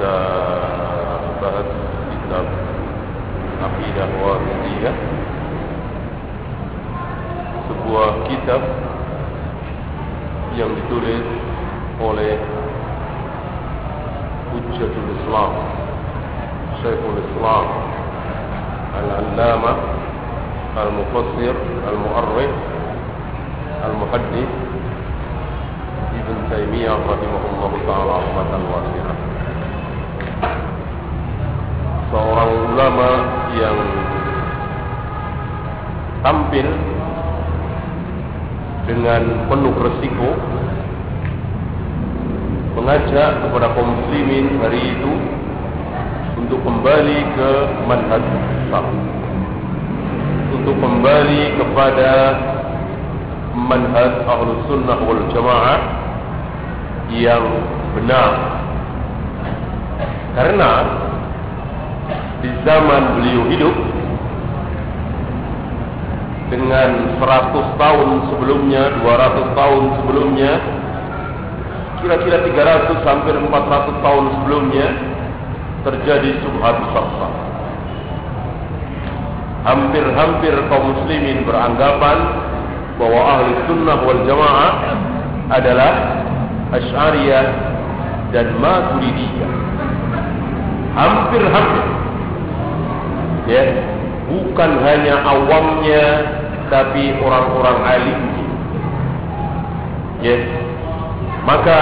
kita bahas kitab Aqidah Wasiyah Sebuah kitab yang ditulis oleh Hujjatul Islam Syekhul Islam Al-Allamah Al-Mufassir Al-Mu'arrif dengan penuh resiko mengajak kepada kaum muslimin hari itu untuk kembali ke manhaj salaf untuk kembali kepada manhaj ahlus sunnah wal jamaah yang benar. Karena di zaman beliau hidup dengan 100 tahun sebelumnya 200 tahun sebelumnya kira-kira 300 sampai 400 tahun sebelumnya terjadi subhat besar hampir-hampir kaum muslimin beranggapan bahwa ahli sunnah wal jamaah adalah Asy'ariyah dan Maturidiyah. Hampir-hampir. Ya, bukan hanya awamnya tapi orang-orang alim. Ya. Maka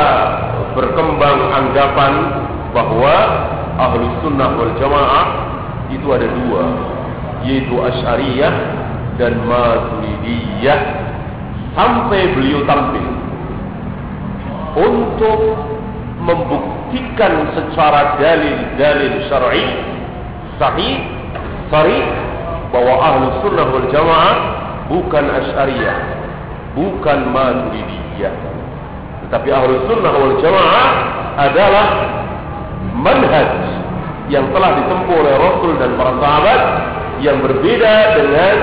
berkembang anggapan bahwa ahli sunnah wal jamaah itu ada dua, yaitu Asy'ariyah dan Maturidiyah sampai beliau tampil untuk membuktikan secara dalil-dalil syar'i sahih sahih bahwa ahlu sunnah wal jamaah bukan asyariyah bukan maturidiyah. Tetapi ahlu sunnah wal jamaah adalah manhaj yang telah ditempuh oleh Rasul dan para sahabat yang berbeda dengan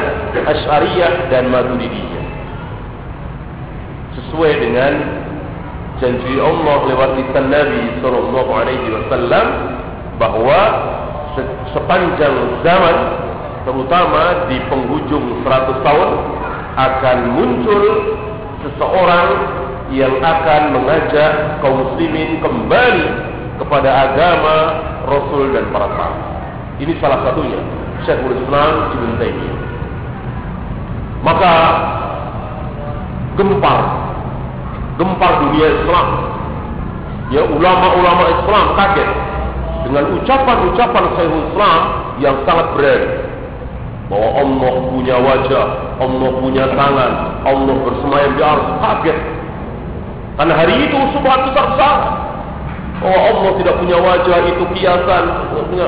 asyariyah dan maturidiyah. Sesuai dengan janji Allah lewat lisan Nabi sallallahu alaihi wasallam bahwa sepanjang zaman terutama di penghujung 100 tahun akan muncul seseorang yang akan mengajak kaum muslimin kembali kepada agama Rasul dan para sahabat. Ini salah satunya Syekhul Islam Ibn Taimiyah. Maka gempar gempar dunia Islam. Ya ulama-ulama Islam kaget dengan ucapan-ucapan Syekhul Islam yang sangat berani bahwa Allah punya wajah, Allah punya tangan, Allah bersemayam di atas kaget. Karena hari itu subhat besar besar bahwa Allah tidak punya wajah itu kiasan,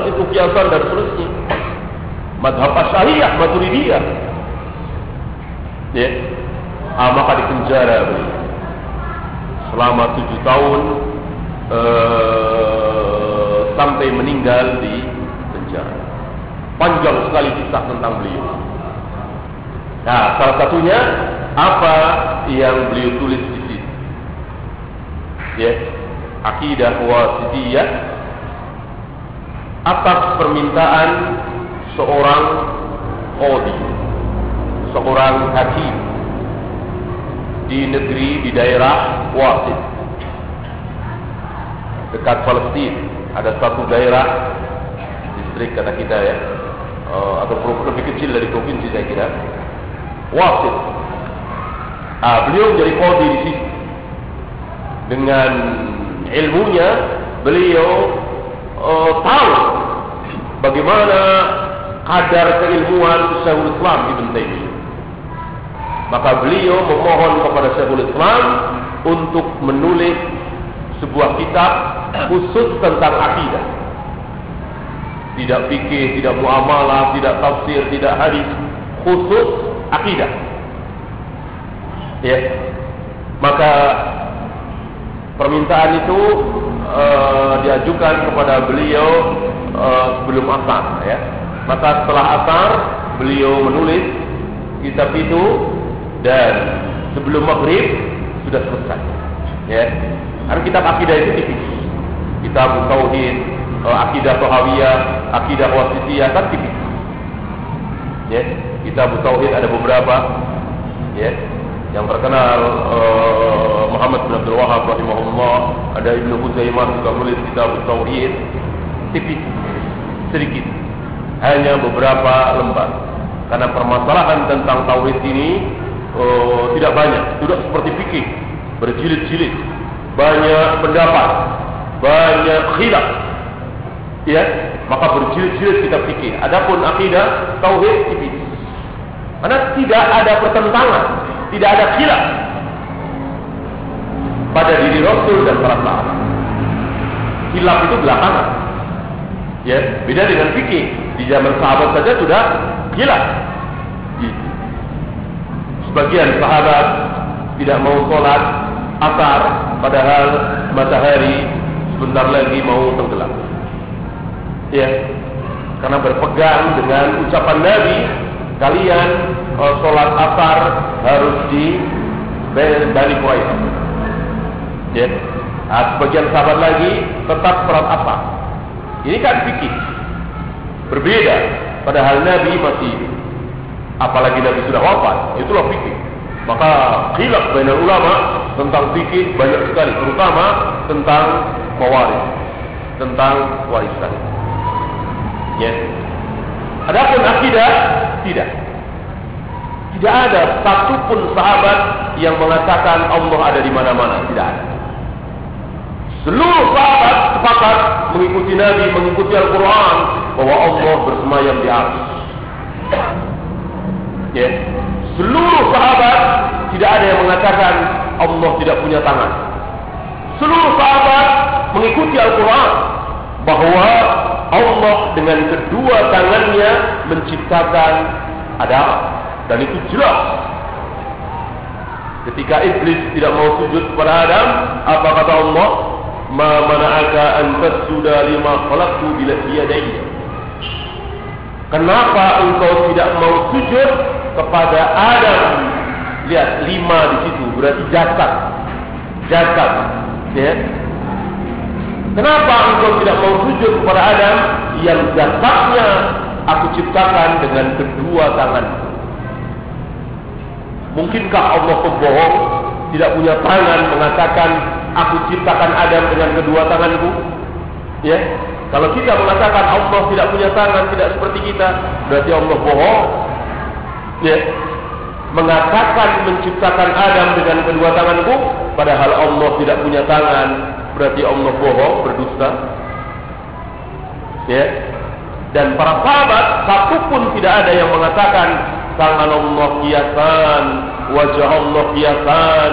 itu kiasan dan seterusnya. Madhab Asy'ariyah, Maturidiyah. Ya. Ah, maka dipenjara beliau selama tujuh tahun uh, sampai meninggal di. Panjang sekali kisah tentang beliau. Nah, salah satunya apa yang beliau tulis di sini? Ya, akidah wasitiyah atas permintaan seorang qadi, seorang hakim di negeri di daerah Wasit dekat Palestin ada satu daerah distrik kata kita ya uh, atau lebih kecil dari provinsi saya kira. Wasit. Ah, beliau menjadi kodi di sini dengan ilmunya beliau uh, tahu bagaimana kadar keilmuan Syekhul Islam Ibn Taimiyah Maka beliau memohon kepada Syekhul Islam untuk menulis sebuah kitab khusus tentang akidah. Tidak fikih, tidak muamalah, tidak tafsir, tidak hadis, khusus akidah. Ya. Maka permintaan itu uh, diajukan kepada beliau uh, sebelum asar ya. Maka setelah asar beliau menulis kitab itu dan sebelum maghrib sudah selesai. Ya. Karena kitab akidah itu tipis. Kitab tauhid, uh, akidah Tahawiyah, akidah Wasitiyah kan tipis. Ya. Kitab tauhid ada beberapa. Ya yang terkenal uh, Muhammad bin Abdul Wahab rahimahullah ada Ibnu Huzaimah juga menulis kitab tauhid tipis sedikit hanya beberapa lembar karena permasalahan tentang tauhid ini uh, tidak banyak tidak seperti fikih berjilid-jilid banyak pendapat banyak khilaf ya maka berjilid-jilid kita fikih adapun akidah tauhid tipis karena tidak ada pertentangan tidak ada khilaf pada diri Rasul dan para sahabat. Khilaf itu belakangan. Ya, beda dengan fikih. Di zaman sahabat saja sudah khilaf. Sebagian sahabat tidak mau sholat asar padahal matahari sebentar lagi mau tenggelam. Ya, karena berpegang dengan ucapan Nabi kalian uh, sholat asar harus di Bani Quraidah. Ya. Nah, sebagian sahabat lagi tetap sholat asar. Ini kan fikih. Berbeda. Padahal Nabi masih apalagi Nabi sudah wafat, itulah fikih. Maka khilaf banyak ulama tentang fikih banyak sekali, terutama tentang mawaris, tentang warisan. Ya. Adapun akidah tidak. Tidak ada satupun sahabat yang mengatakan Allah ada di mana-mana. Tidak ada. Seluruh sahabat sepakat mengikuti Nabi, mengikuti Al-Quran bahwa Allah bersemayam di atas. Ya. Seluruh sahabat tidak ada yang mengatakan Allah tidak punya tangan. Seluruh sahabat mengikuti Al-Quran bahwa Allah dengan kedua tangannya menciptakan Adam dan itu jelas. Ketika iblis tidak mau sujud kepada Adam, apa kata Allah? Ma mana'aka an tasjuda lima khalaqtu bila yadayya. Kenapa engkau tidak mau sujud kepada Adam? Lihat lima di situ berarti jasad. Jasad. Ya. Kenapa engkau tidak mau sujud kepada Adam yang jasadnya aku ciptakan dengan kedua tangan? Mungkinkah Allah pembohong tidak punya tangan mengatakan aku ciptakan Adam dengan kedua tanganku? Ya, kalau kita mengatakan Allah tidak punya tangan, tidak seperti kita, berarti Allah bohong. Ya, mengatakan menciptakan Adam dengan kedua tanganku, padahal Allah tidak punya tangan, berarti Allah bohong, berdusta. Ya. Dan para sahabat satu pun tidak ada yang mengatakan tangan Allah kiasan, wajah Allah kiasan,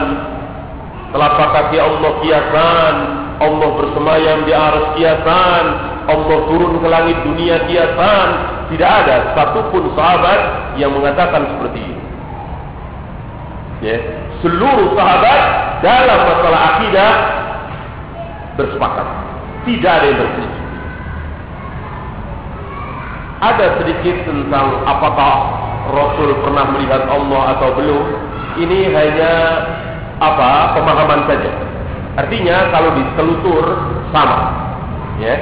telapak kaki Allah kiasan, Allah bersemayam di aras kiasan, Allah turun ke langit dunia kiasan. Tidak ada satu pun sahabat yang mengatakan seperti ini. Ya. Seluruh sahabat dalam masalah akidah bersepakat. Tidak ada yang berselisih. Ada sedikit tentang apakah Rasul pernah melihat Allah atau belum. Ini hanya apa pemahaman saja. Artinya kalau ditelusur sama. Ya.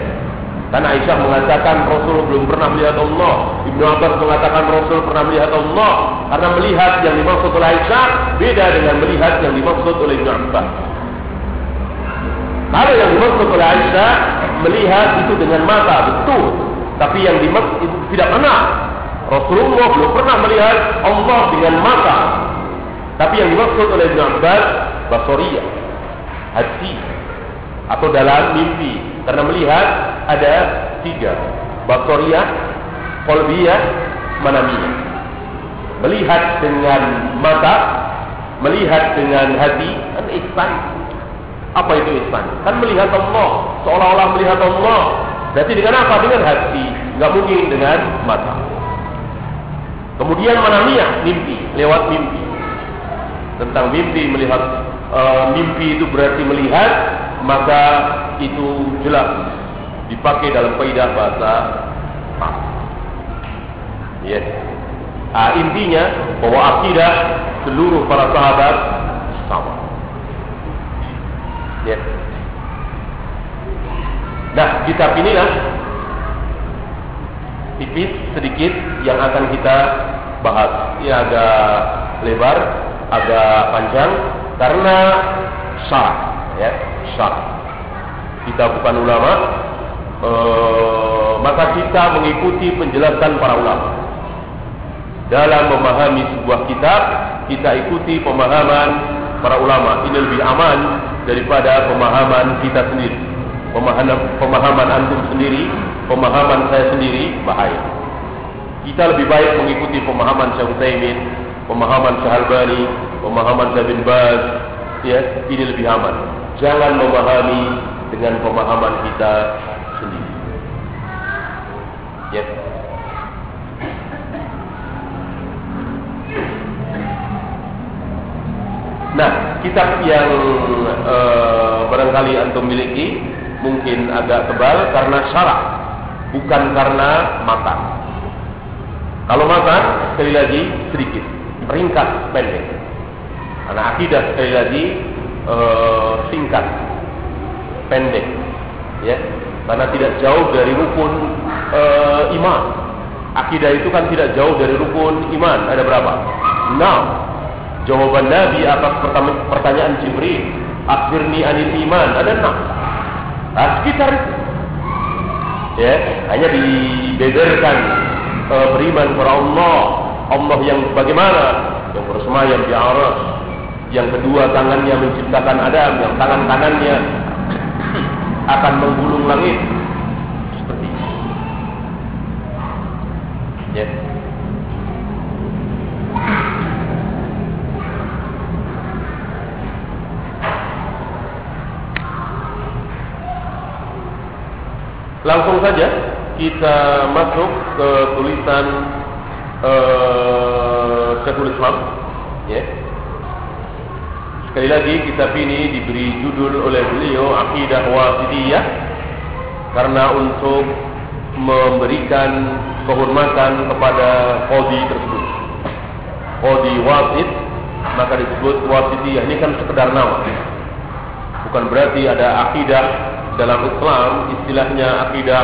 Dan Aisyah mengatakan Rasul belum pernah melihat Allah. Ibnu Abbas mengatakan Rasul pernah melihat Allah. Karena melihat yang dimaksud oleh Aisyah beda dengan melihat yang dimaksud oleh Ibnu Abbas. Kalau yang dimaksud oleh Aisyah melihat itu dengan mata betul, tapi yang dimaksud itu tidak pernah. Rasulullah belum pernah melihat Allah dengan mata. Tapi yang dimaksud oleh Ibn Abbas basoriyah, hati atau dalam mimpi. Karena melihat ada tiga, basoriyah, kolbiyah, manamiyah. Melihat dengan mata, melihat dengan hati, dan ihsan apa itu ihsan? Kan melihat Allah, seolah-olah melihat Allah. Berarti dengan apa? Dengan hati, enggak mungkin dengan mata. Kemudian manamiyah mimpi lewat mimpi. Tentang mimpi melihat uh, mimpi itu berarti melihat maka itu jelas dipakai dalam kaidah bahasa Ya. Yes. Ah, intinya bahwa akidah seluruh para sahabat. Ya. Nah, kitab inilah tipis sedikit yang akan kita bahas. Ini agak lebar, agak panjang karena syarat, ya, syarat. Kita bukan ulama, e, maka kita mengikuti penjelasan para ulama. Dalam memahami sebuah kitab, kita ikuti pemahaman para ulama. Ini lebih aman daripada pemahaman kita sendiri. Pemahaman, pemahaman antum sendiri pemahaman saya sendiri bahaya. Kita lebih baik mengikuti pemahaman Syekh Utsaimin, pemahaman Syekh Albani, pemahaman Syekh bin Baz, ya, ini lebih aman. Jangan memahami dengan pemahaman kita sendiri. Ya. Nah, kitab yang uh, barangkali antum miliki mungkin agak tebal karena syarat bukan karena mata. Kalau mata sekali lagi sedikit, ringkas, pendek. Karena akidah sekali lagi uh, singkat, pendek, ya. Karena tidak jauh dari rukun uh, iman. Akidah itu kan tidak jauh dari rukun iman. Ada berapa? Enam. Jawaban Nabi atas pertanyaan Jibril, akhirni anil iman. Ada enam. Nah, sekitar itu. Ya hanya dibeberkan uh, beriman kepada Allah. Allah yang bagaimana? Yang bersemayam di aras. Yang kedua tangannya menciptakan Adam. Yang tangan kanannya akan menggulung langit. Seperti itu. Ya Langsung saja kita masuk ke tulisan uh, Syekhul Islam. Ya. Sekali lagi kitab ini diberi judul oleh beliau Aqidah Wasidiyah karena untuk memberikan kehormatan kepada qadi tersebut. Qadi Wasid maka disebut Wasidiyah ini kan sekedar nama. Bukan berarti ada akidah dalam Islam istilahnya akidah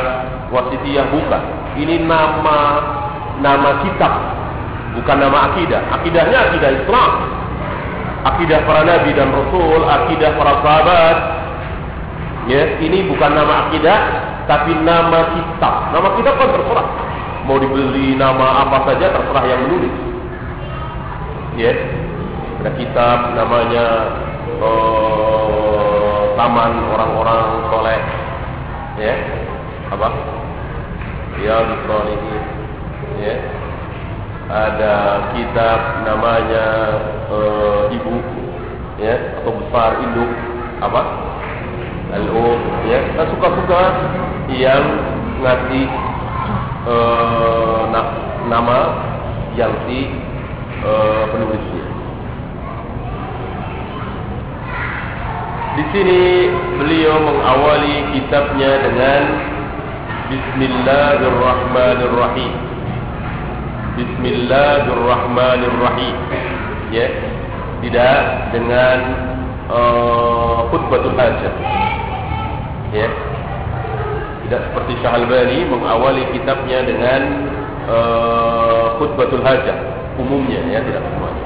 wasitiyah bukan. Ini nama nama kitab, bukan nama akidah. Akidahnya akidah Islam. Akidah para nabi dan rasul, akidah para sahabat. Ya, ini bukan nama akidah, tapi nama kitab. Nama kitab kan terserah. Mau dibeli nama apa saja terserah yang menulis. Ya, ada kitab namanya uh, taman orang-orang ya. Apa? Ya ini ya. Ada kitab namanya uh, ibu. Ya. Atau besar induk. Apa? Lalu ya. Kita suka-suka yang ngasih uh, nama yang si uh, penulisnya Di sini beliau mengawali kitabnya dengan Bismillahirrahmanirrahim. Bismillahirrahmanirrahim. Ya, tidak dengan uh, khutbatul hajat. Ya, tidak seperti Syahalbani mengawali kitabnya dengan uh, khutbatul hajat umumnya ya tidak semuanya.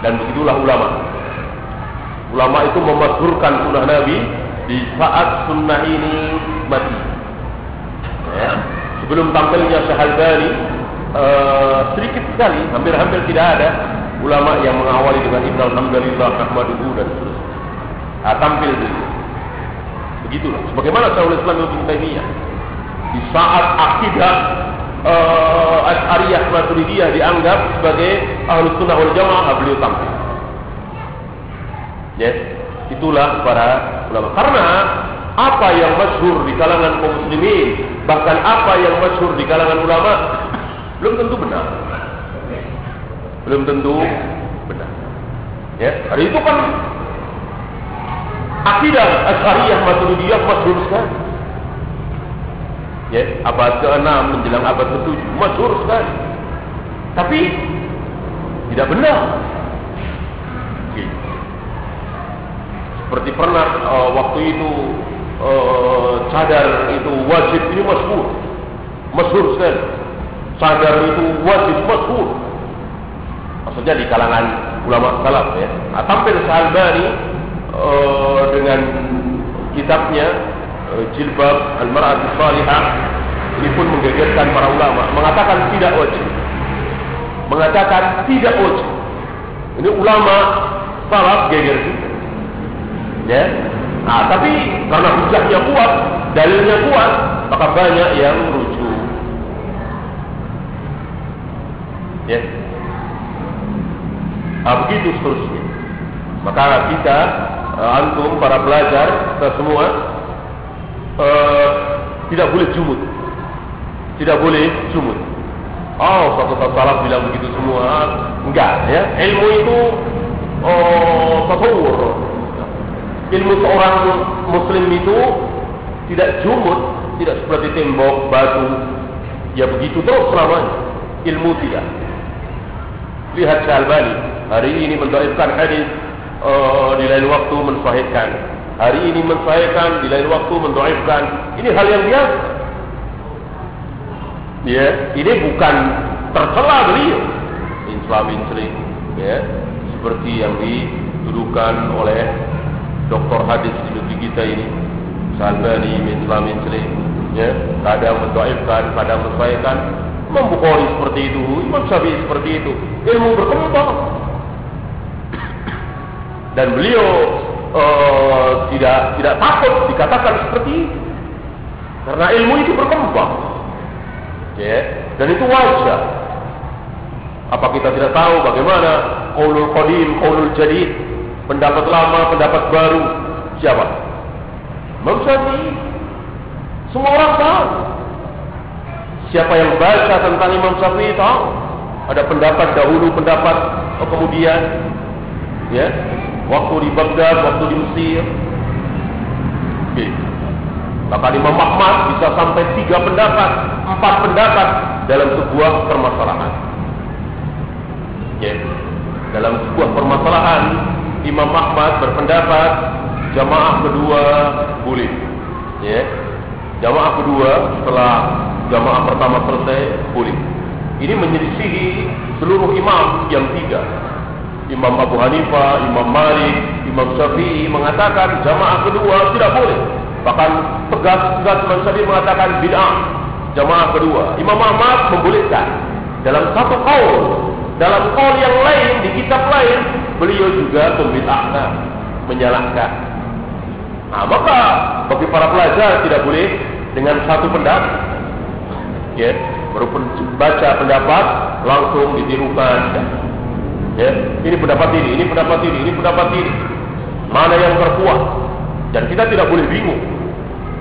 Dan begitulah ulama ulama itu memasyhurkan sunnah Nabi di saat sunnah ini mati. Ya. Sebelum tampilnya Syahalbani, uh, sedikit sekali, hampir-hampir tidak ada ulama yang mengawali dengan Ibn Alhamdulillah, Ahmaduhu dan seterusnya. Nah, tampil dulu. Begitulah. Sebagaimana Syaikhul Islam Ibn Taimiyah di saat akidah uh, Asy'ariyah Maturidiyah dianggap sebagai ahlu sunnah wal jamaah beliau tampil. Ya, itulah para ulama. Karena apa yang masyhur di kalangan kaum muslimin, bahkan apa yang masyhur di kalangan ulama belum tentu benar. Belum tentu benar. Ya, hari itu kan akidah Asy'ariyah Maturidiyah masyhur sekali. Ya, abad ke-6 menjelang abad ke-7 masyhur sekali. Tapi tidak benar. Seperti pernah uh, waktu itu uh, cadar itu wajib ini masyhur. Masyhur sekali. Cadar itu wajib masyhur. Maksudnya di kalangan ulama salaf ya. Tampil Al-Albani uh, dengan kitabnya uh, Jilbab Al-Mar'at Salihah ini pun menggegerkan para ulama mengatakan tidak wajib. Mengatakan tidak wajib. Ini ulama salaf geger juga. Ya. Nah, tapi karena hujahnya kuat, dalilnya kuat, maka banyak yang rujuk. Ya. Nah, begitu seterusnya. Maka kita uh, antum para pelajar kita semua uh, tidak boleh jumut. Tidak boleh jumut. Oh, satu salah bilang begitu semua. Enggak, ya. Ilmu itu oh, tasawur. Ilmu seorang muslim itu tidak jumut, tidak seperti tembok, batu. Ya begitu terus selamanya. Ilmu tidak. Lihat Syalbani. Hari ini mendoakan hadis uh, di lain waktu mensahihkan. Hari ini mensahihkan, di lain waktu mendoaifkan. Ini hal yang biasa. Ya, ini bukan tercela beliau. Islam insring, ya, seperti yang didudukan oleh doktor hadis di negeri kita ini. Salbani Islam insring, ya, kadang mendoaifkan, kadang mensahihkan. Imam Bukhari seperti itu, Imam Syafi'i seperti itu. Ilmu berkembang, dan beliau uh, tidak tidak takut dikatakan seperti itu karena ilmu itu berkembang ya dan itu wajar apa kita tidak tahu bagaimana qaulul qadim qaulul jadid pendapat lama pendapat baru siapa Imam semua orang tahu siapa yang baca tentang Imam Syafi'i tahu ada pendapat dahulu pendapat oh, kemudian ya waktu di Baghdad, waktu di Mesir. Okay. Maka Imam Ahmad bisa sampai tiga pendapat, empat pendapat dalam sebuah permasalahan. Okay. Dalam sebuah permasalahan, Imam Ahmad berpendapat jamaah kedua boleh. Ya. Jamaah kedua setelah jamaah pertama selesai boleh. Ini menyelisihi seluruh imam yang tiga Imam Abu Hanifah, Imam Malik, Imam Syafi'i mengatakan jamaah kedua tidak boleh. Bahkan tegas-tegas Imam Syafi'i mengatakan bid'ah jamaah kedua. Imam Ahmad membolehkan dalam satu kaul, dalam kaul yang lain di kitab lain beliau juga membid'ahkan, menyalahkan. Nah, maka bagi para pelajar tidak boleh dengan satu pendapat. Ya, baru baca pendapat langsung ditirukan. Ya. Ini pendapat ini, ini pendapat ini, ini pendapat ini. Mana yang terkuat? Dan kita tidak boleh bingung.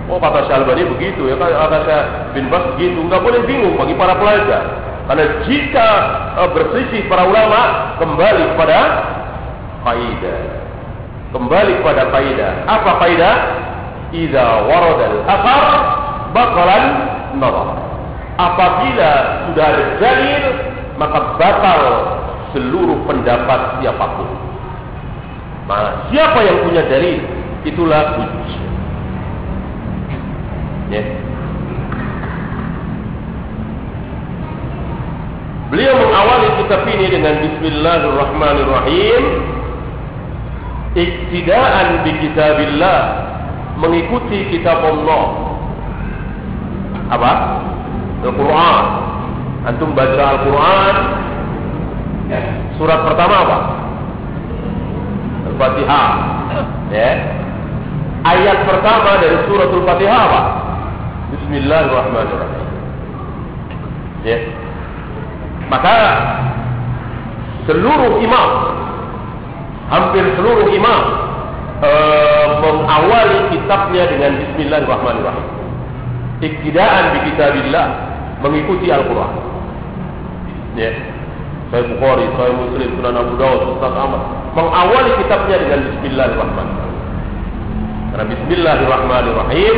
Oh kata Syalbani begitu ya, kata saya bin Bas begitu. Enggak boleh bingung bagi para pelajar. Karena jika uh, berselisih para ulama kembali kepada kaidah. Kembali kepada kaidah. Apa kaidah? Idza waradal athar baqalan nadar. Apabila sudah ada dalil maka batal seluruh pendapat siapapun. Nah, siapa yang punya dalil itulah hujjah. Ya. Beliau mengawali kitab ini dengan Bismillahirrahmanirrahim. Iktidaan bi kitabillah mengikuti kitab Allah. Apa? Al-Quran. Antum baca Al-Quran, Ya. Surat pertama apa? Al-Fatihah. Ya. Ayat pertama dari surat Al-Fatihah apa? Bismillahirrahmanirrahim. Ya. Maka seluruh imam hampir seluruh imam uh, mengawali kitabnya dengan Bismillahirrahmanirrahim. Iktidaan di kitabillah mengikuti Al-Quran. Ya. Saya Bukhari, saya Muslim, Sunan Abu Dawud, Ustaz Ahmad. Mengawali kitabnya dengan Bismillahirrahmanirrahim. Karena Bismillahirrahmanirrahim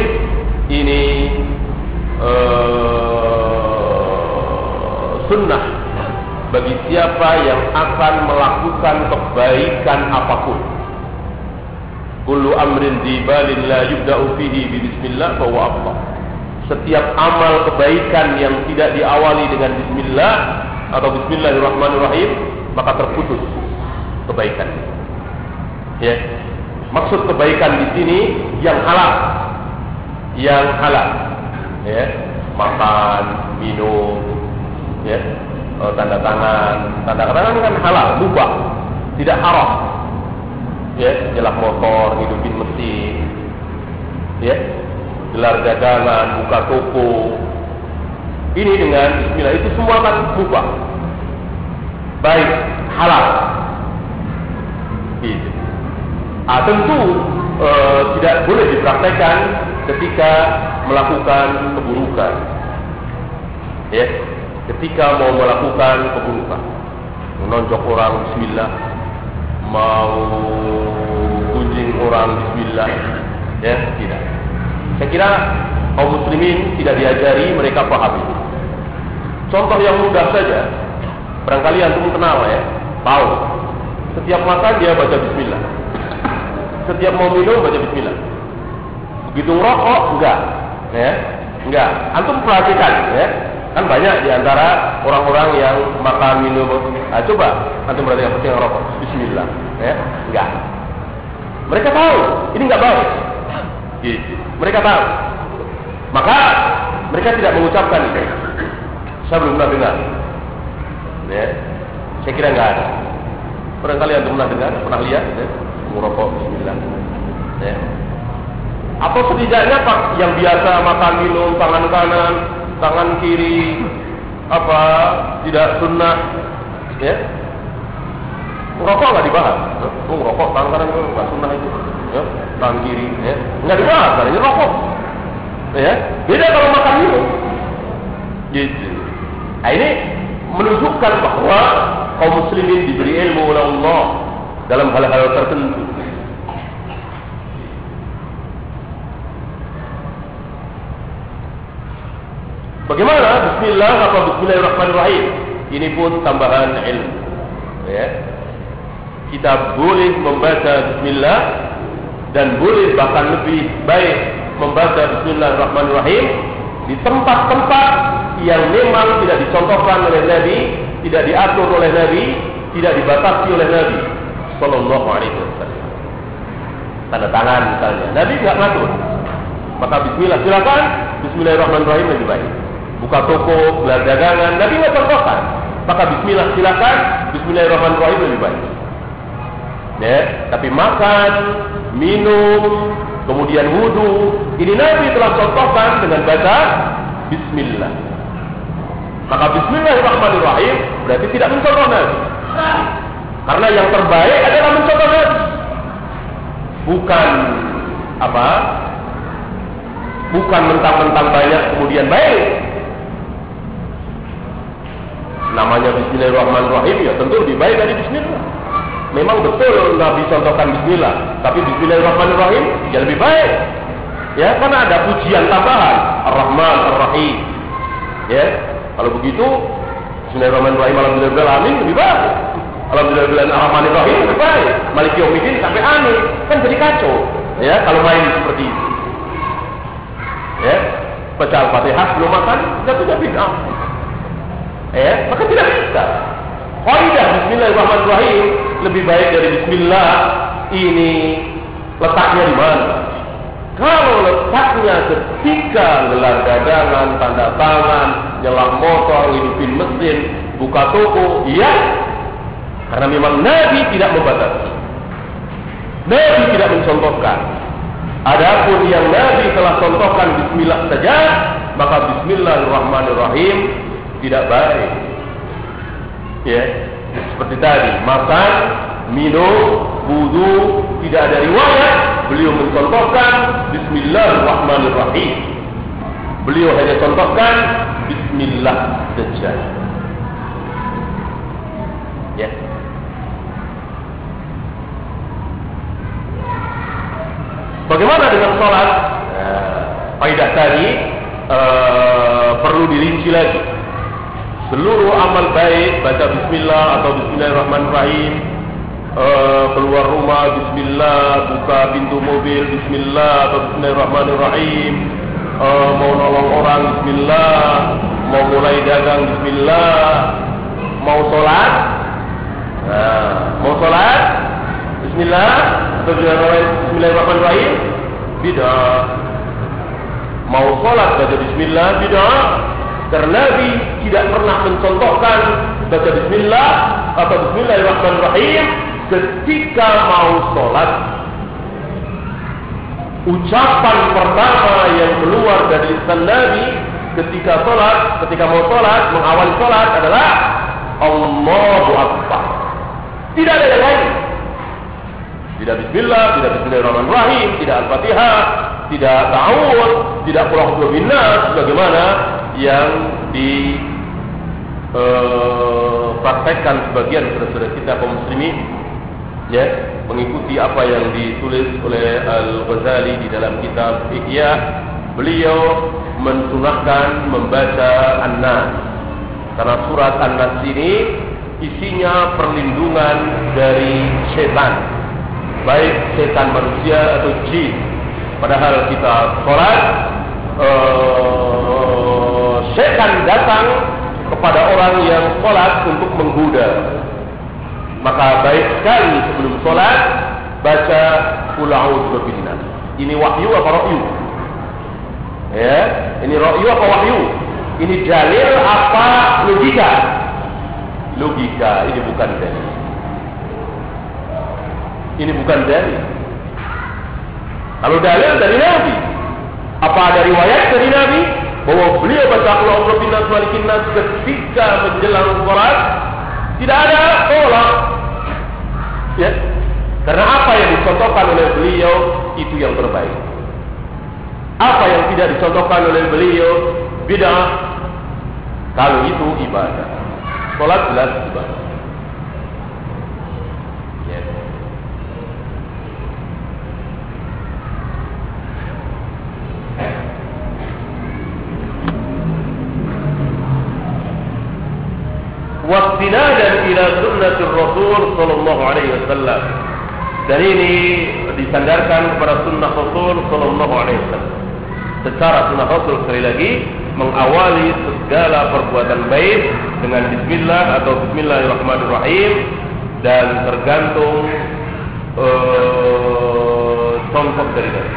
ini uh, sunnah bagi siapa yang akan melakukan kebaikan apapun. Kullu amrin dibalin la yubda'u fihi bi bismillah fa huwa Setiap amal kebaikan yang tidak diawali dengan bismillah atau bismillahirrahmanirrahim maka terputus kebaikan. Ya. Maksud kebaikan di sini yang halal. Yang halal. Ya. Makan, minum, ya. Oh, tanda tangan, tanda tangan kan halal, mubah, tidak haram. Ya, jelas motor, hidupin mesin, ya, gelar dagangan, buka toko, ini dengan bismillah itu semua kan mubah. Baik, halal. Itu. Ah, tentu e, tidak boleh dipraktekkan ketika melakukan keburukan. Ya, ketika mau melakukan keburukan. Menonjok orang bismillah, mau gunjing orang bismillah, ya, tidak. Saya kira kaum muslimin tidak diajari mereka paham itu. Contoh yang mudah saja, barangkali antum kenal ya, tahu. Setiap makan dia baca Bismillah. Setiap mau minum baca Bismillah. Begitu ngerokok enggak, ya, enggak. Antum perhatikan, ya, kan banyak di antara orang-orang yang makan minum. Nah, coba antum perhatikan seperti yang ngerokok, Bismillah, ya, enggak. Mereka tahu ini enggak baik. Gitu. Mereka tahu. Maka mereka tidak mengucapkan itu. Saya belum pernah dengar. Ya. Saya kira enggak ada. Barangkali yang pernah dengar, pernah lihat, ya. merokok Bismillah. Ya. Atau setidaknya yang biasa makan minum tangan kanan, tangan kiri, apa tidak sunnah, ya. Merokok nggak dibahas. Oh, merokok tangan kanan itu nggak sunnah itu, ya. tangan kiri, ya. nggak dibahas, karena rokok. Ya, beda kalau makan minum. Gitu. Nah, ini menunjukkan bahawa kaum muslimin diberi ilmu oleh Allah dalam hal-hal tertentu. Bagaimana bismillah atau bismillahirrahmanirrahim? Ini pun tambahan ilmu. Ya. Kita boleh membaca bismillah dan boleh bahkan lebih baik membaca bismillahirrahmanirrahim di tempat-tempat yang memang tidak dicontohkan oleh Nabi, tidak diatur oleh Nabi, tidak dibatasi oleh Nabi sallallahu alaihi wasallam. Tanda tangan misalnya, Nabi tidak ngatur. Maka bismillah silakan, bismillahirrahmanirrahim lebih baik. Buka toko, gelar dagangan, Nabi tidak contohkan. Maka bismillah silakan, bismillahirrahmanirrahim lebih baik. Ya, tapi makan, minum, kemudian wudu, ini Nabi telah contohkan dengan baca Bismillah. Maka bismillahirrahmanirrahim berarti tidak mencontoh Nabi. Karena yang terbaik adalah mencontoh Nabi. Bukan apa? Bukan mentang-mentang banyak kemudian baik. Namanya bismillahirrahmanirrahim ya tentu lebih baik dari bismillah. Memang betul Nabi contohkan bismillah, tapi bismillahirrahmanirrahim ya lebih baik. Ya, karena ada pujian tambahan, Ar-Rahman, Ar-Rahim. Ya, kalau begitu, Bismillahirrahmanirrahim, Alhamdulillahirrahmanirrahim, lebih baik. Alhamdulillahirrahmanirrahim, lebih baik. Malik Yomidin sampai aneh. Kan jadi kacau. Ya, kalau main seperti itu. Ya, baca Al-Fatihah sebelum makan, jatuhnya bid'ah. Ya, maka tidak bisa. Faidah Bismillahirrahmanirrahim lebih baik dari Bismillah ini letaknya di mana? Kalau letaknya ketika gelar dagangan, tanda tangan, nyelang motor, hidupin mesin, buka toko, iya. Karena memang Nabi tidak membatasi. Nabi tidak mencontohkan. Adapun yang Nabi telah contohkan Bismillah saja, maka Bismillahirrahmanirrahim tidak baik. Ya, seperti tadi, makan, minum, wudu, tidak ada riwayat beliau mencontohkan bismillahirrahmanirrahim. Beliau hanya contohkan bismillah saja. Ya. Bagaimana dengan salat? Eh, faedah tadi eh, perlu dirinci lagi. Seluruh amal baik baca Bismillah atau Bismillahirrahmanirrahim uh, keluar rumah Bismillah buka pintu mobil Bismillah atau Bismillahirrahmanirrahim uh, mau nolong orang Bismillah mau mulai dagang Bismillah mau sholat nah, mau sholat Bismillah atau Bismillahirrahmanirrahim bidah mau sholat baca Bismillah bidah karena Nabi tidak pernah mencontohkan baca Bismillah atau Bismillahirrahmanirrahim ketika mau sholat ucapan pertama yang keluar dari lisan Nabi ketika sholat, ketika mau sholat, mengawali sholat adalah Allahu Akbar. Tidak ada yang lain. Tidak Bismillah, tidak Bismillahirrahmanirrahim, tidak Al-Fatihah, tidak ta'awud, tidak pulang binas, bagaimana yang di uh, praktekkan sebagian saudara-saudara kita kaum muslimin ya mengikuti apa yang ditulis oleh Al-Ghazali di dalam kitab Ihya beliau mensunahkan membaca An-Nas. Karena surat An-Nas ini isinya perlindungan dari setan. Baik setan manusia atau jin. Padahal kita sholat uh, setan datang kepada orang yang sholat untuk menggoda maka baik sekali sebelum sholat baca kula'ud berbinas ini wahyu apa ra'yu? Ya ini ra'yu apa wahyu? Ini dalil apa logika? Logika ini bukan dalil. Ini bukan dalil. Kalau dalil dari Nabi apa ada riwayat dari Nabi bahwa beliau baca Allah bin Nas Malikin Nas ketika menjelang sholat tidak ada tolak ya. Karena apa yang dicontohkan oleh beliau itu yang terbaik. Apa yang tidak dicontohkan oleh beliau bid'ah. Kalau itu ibadah. Sholat jelas ibadah sunnah Rasul sallallahu alaihi wasallam. Dan ini disandarkan kepada sunnah Rasul sallallahu alaihi wasallam. Secara sunnah Rasul sekali lagi mengawali segala perbuatan baik dengan bismillah atau bismillahirrahmanirrahim dan tergantung eh, ee, contoh dari Nabi.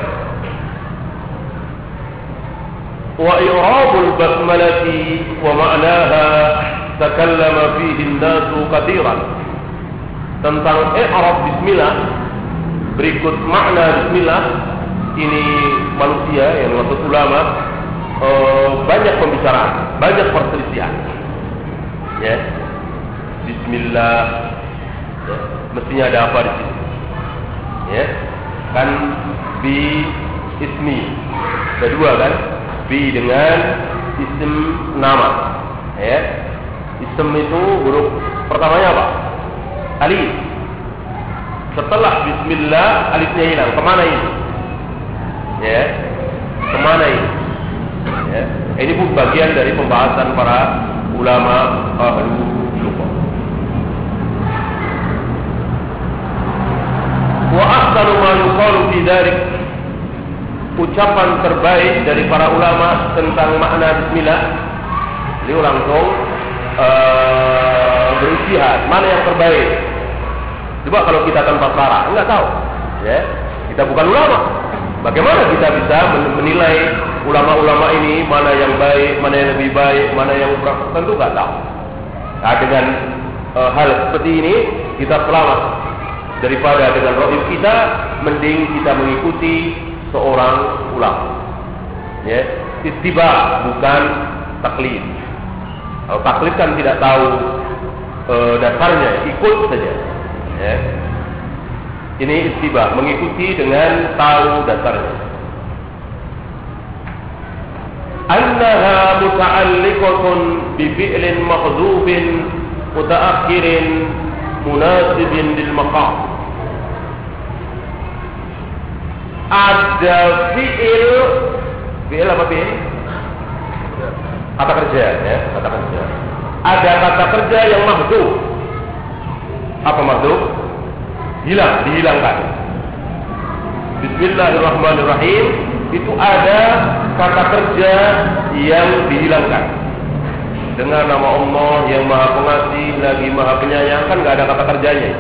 Wa i'rabul basmalati wa ma'naha takallama fihi an-nasu katiran tentang i'rab bismillah berikut makna bismillah ini manusia yang maksud ulama uh, banyak pembicaraan banyak perselisihan. Ya. Bismillah. Ya. mestinya ada apa di sini ya. Kan bi ismi. Kedua kan? Bi dengan isim nama. Ya Ism itu huruf pertamanya apa? Alif. Setelah Bismillah alifnya hilang. Kemana ini? Ya, kemana ini? Ya. Ini pun bagian dari pembahasan para ulama ahlu lupa. Wa ahsanu ma yuqalu fi dzalik ucapan terbaik dari para ulama tentang makna bismillah. Beliau langsung uh, beristihad. Mana yang terbaik? Coba kalau kita tanpa sarah enggak tahu. Ya kita bukan ulama. Bagaimana kita bisa menilai ulama-ulama ini mana yang baik mana yang lebih baik mana yang kurang? Tentu enggak tahu. Nah, dengan uh, hal seperti ini kita selamat. Daripada dengan rohim kita mending kita mengikuti seorang ulama. Ya ittiba bukan taklid kalau taklid kan tidak tahu e, dasarnya, ikut saja. Ya. Ini istiba, mengikuti dengan tahu dasarnya. Bi fi'lin mahdhubin mutaakhirin munasibin lil maqam. ada fiil fiil apa fiil? Kata kerja ya, kata kerja. Ada kata kerja yang mahdu. Apa mahdu? Hilang, dihilangkan. Bismillahirrahmanirrahim itu ada kata kerja yang dihilangkan dengan nama Allah yang Maha Pengasih lagi Maha Penyayang kan nggak ada kata kerjanya.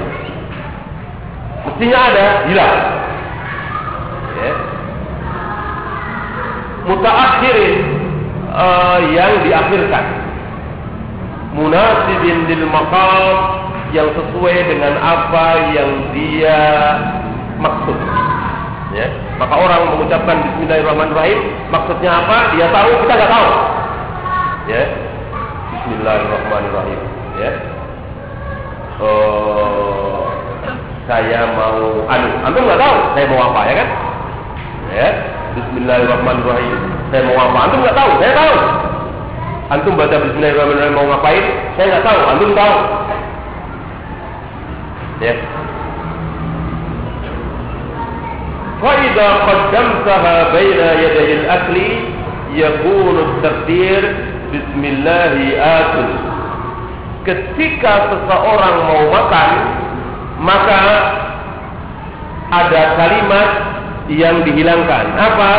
Mestinya ada, hilang. Ya. Mutaakhirin uh, yang diakhirkan. Munasibin lil maqam yang sesuai dengan apa yang dia maksud. Ya. Maka orang mengucapkan Bismillahirrahmanirrahim, maksudnya apa? Dia tahu, kita nggak tahu. Ya. Bismillahirrahmanirrahim. Ya. Uh, saya mau anu, antum nggak tahu saya mau apa ya kan? Ya. Bismillahirrahmanirrahim. Saya mau apa? Antum nggak tahu, saya tahu. Antum baca Bismillahirrahmanirrahim mau ngapain? Saya nggak tahu, antum tahu. Ya. فإذا قدمتها بين يدي الأكل يكون التقدير بسم الله آكل ketika seseorang mau makan maka ada kalimat yang dihilangkan. Apa?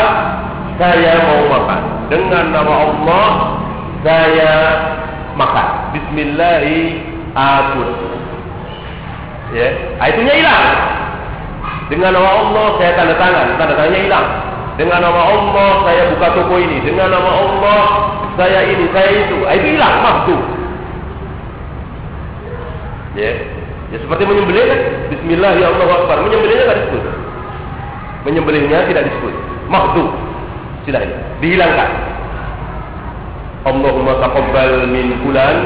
Saya mau makan. Dengan nama Allah saya makan. Bismillahi akul ya. Itunya hilang. Dengan nama Allah saya tanda tangan. Tanda tangannya hilang. Dengan nama Allah saya buka toko ini. Dengan nama Allah saya ini saya itu. Itu hilang. Waktu ya. Ya seperti menyembelih kan? Bismillah Allah Akbar menyembelihnya tidak disebut menyembelihnya tidak disebut. Makhluk silahkan dihilangkan. Allahumma taqabbal min fulan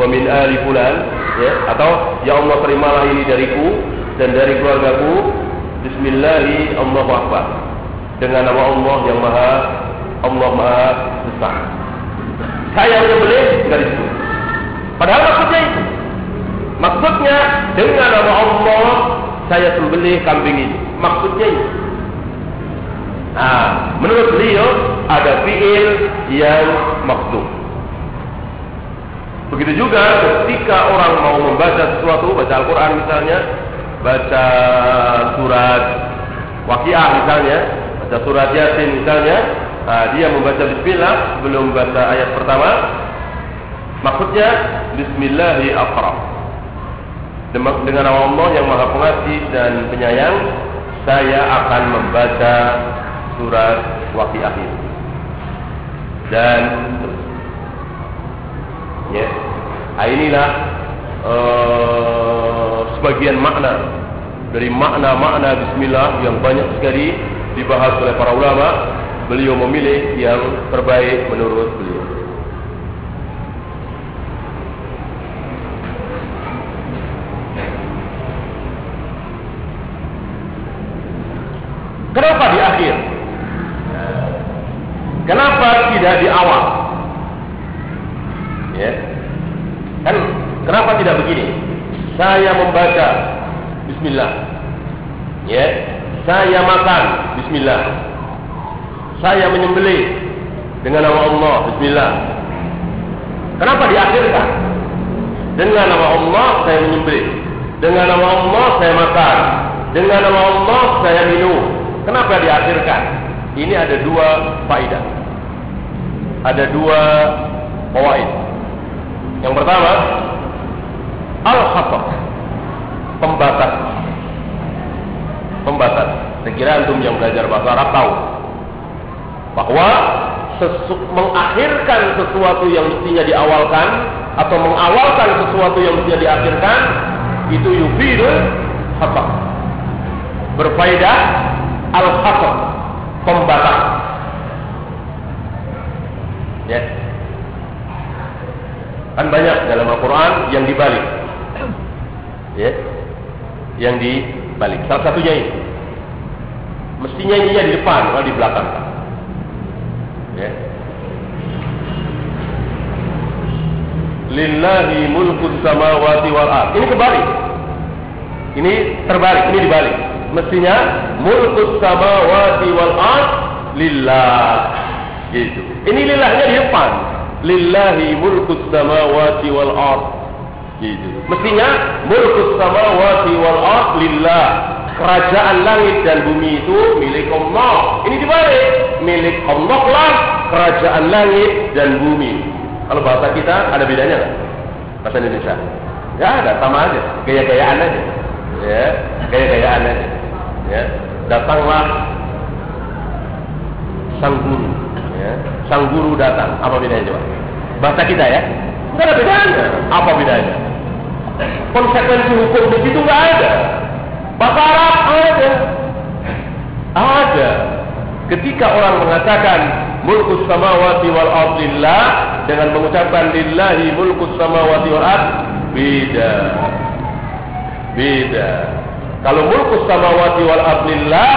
wa min ali fulan ya. Atau ya Allah terimalah ini dariku dan dari keluargaku. Bismillahi Allahu Akbar. Dengan nama Allah yang maha Allah maha besar. Saya menyembelih tidak disebut. Padahal maksudnya itu. Maksudnya dengan nama Allah saya sembelih kambing ini. Maksudnya itu. Nah, menurut beliau ada fiil yang maksud. Begitu juga ketika orang mau membaca sesuatu, baca Al-Quran misalnya, baca surat Waqiah misalnya, baca surat Yasin misalnya, nah, dia membaca Bismillah sebelum baca ayat pertama, maksudnya Bismillahirrahmanirrahim dengan nama Allah yang maha pengasih dan penyayang saya akan membaca surat waqiah ini dan ya nah, inilah uh, sebagian makna dari makna-makna bismillah yang banyak sekali dibahas oleh para ulama beliau memilih yang terbaik menurut beliau Kenapa? Kenapa tidak di awal? Ya. Kan kenapa tidak begini? Saya membaca bismillah. Ya. Saya makan bismillah. Saya menyembelih dengan nama Allah bismillah. Kenapa diakhirkan? Dengan nama Allah saya menyembelih. Dengan nama Allah saya makan. Dengan nama Allah saya minum. Kenapa diakhirkan? Ini ada dua faedah. Ada dua fawaid. Yang pertama, al-khatar. Pembatas. Pembatas. Kira antum yang belajar bahasa Arab tahu bahwa sesu mengakhirkan sesuatu yang mestinya diawalkan atau mengawalkan sesuatu yang mestinya diakhirkan itu yufidul khatar. Berfaedah al-hasr pembatas ya. Kan banyak dalam Al-Quran yang dibalik. Ya. Yang dibalik. Salah satunya ini mestinya ini di depan atau di belakang. Ya. Lillahi mulku samawati wal ard. Ini kebalik. Ini terbalik ini dibalik. Mestinya mulkus samawati wal ard lillah. Gitu. Ini lillahnya di depan. Lillahi mulkus samawati wal ard. Gitu. Mestinya mulkus samawati wal ard lillah. Kerajaan langit dan bumi itu milik Allah. Ini dibalik. Milik Allah lah kerajaan langit dan bumi. Kalau bahasa kita ada bedanya nggak? Bahasa Indonesia? Nggak ada, sama aja. Gaya-gayaan aja. Ya, gaya-gayaan aja. Ya, datanglah sang guru. Ya, sang guru datang. Apa bedanya coba? Bahasa kita ya? Nggak ada bedanya. Apa bedanya? Konsekuensi hukum situ nggak ada. Bahasa Arab ada. Ada. Ketika orang mengatakan mulkus samawati wal ardillah dengan mengucapkan lillahi mulkus samawati wal ard beda. Beda. Kalau mulkus samawati wal ardillah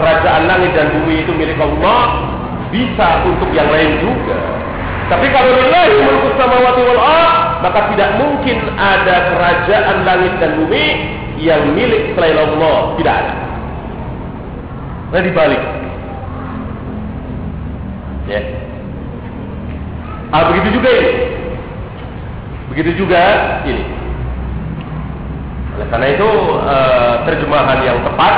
kerajaan langit dan bumi itu milik Allah bisa untuk yang lain juga. Tapi kalau lillahi mulkus samawati wal maka tidak mungkin ada kerajaan langit dan bumi yang milik selain Allah tidak ada. Nah dibalik. Ya. Ah begitu juga ini. Begitu juga ini. Oleh karena itu uh, terjemahan yang tepat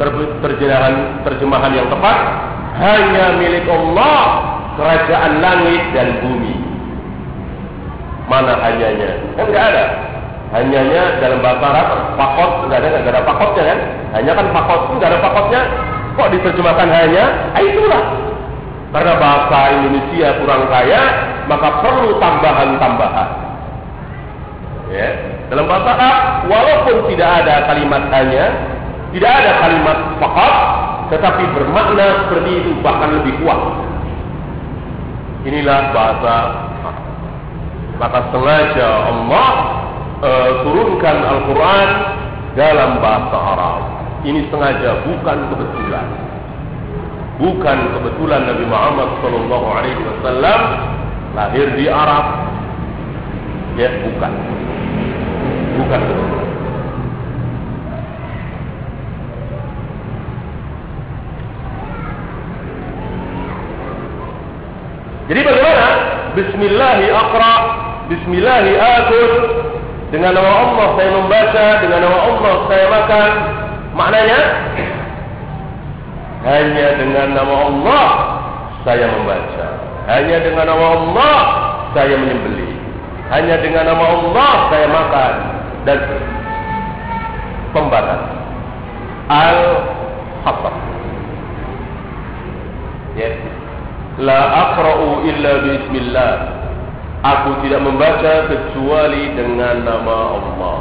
ter terjemahan terjemahan yang tepat hanya milik Allah kerajaan langit dan bumi. Mana hanyanya? Kan enggak ada. Hanyanya dalam bahasa Arab fakot enggak ada enggak ada fakotnya kan? Hanya kan fakot enggak ada fakotnya. Kok diterjemahkan hanya? Ah itulah. Karena bahasa Indonesia kurang kaya, maka perlu tambahan-tambahan. Ya. Dalam bahasa Arab, walaupun tidak ada kalimat hanya, tidak ada kalimat fakot, tetapi bermakna seperti itu bahkan lebih kuat. Inilah bahasa maka sengaja Allah uh, turunkan Al-Quran dalam bahasa Arab. Ini sengaja bukan kebetulan. Bukan kebetulan Nabi Muhammad Sallallahu Alaihi Wasallam lahir di Arab. Ya, bukan. Bukan kebetulan. Jadi bagaimana? Bismillahi akra, Bismillahi akul. Dengan nama Allah saya membaca, dengan nama Allah saya makan. Maknanya hanya dengan nama Allah saya membaca. Hanya dengan nama Allah saya menyembelih. Hanya dengan nama Allah saya makan dan pembatas. Al-Hasab. Yes. La aqra'u illa bismillah. Aku tidak membaca kecuali dengan nama Allah.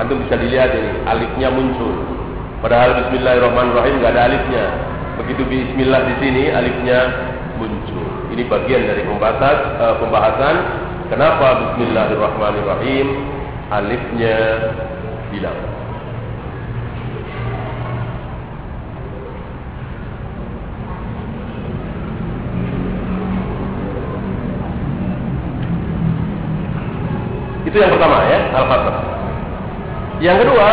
Antum bisa dilihat ini, alifnya muncul. Padahal bismillahirrahmanirrahim enggak ada alifnya. Begitu bismillah di sini alifnya muncul. Ini bagian dari pembahasan uh, pembahasan kenapa bismillahirrahmanirrahim alifnya hilang. Itu yang pertama ya, al-fatah. Yang kedua,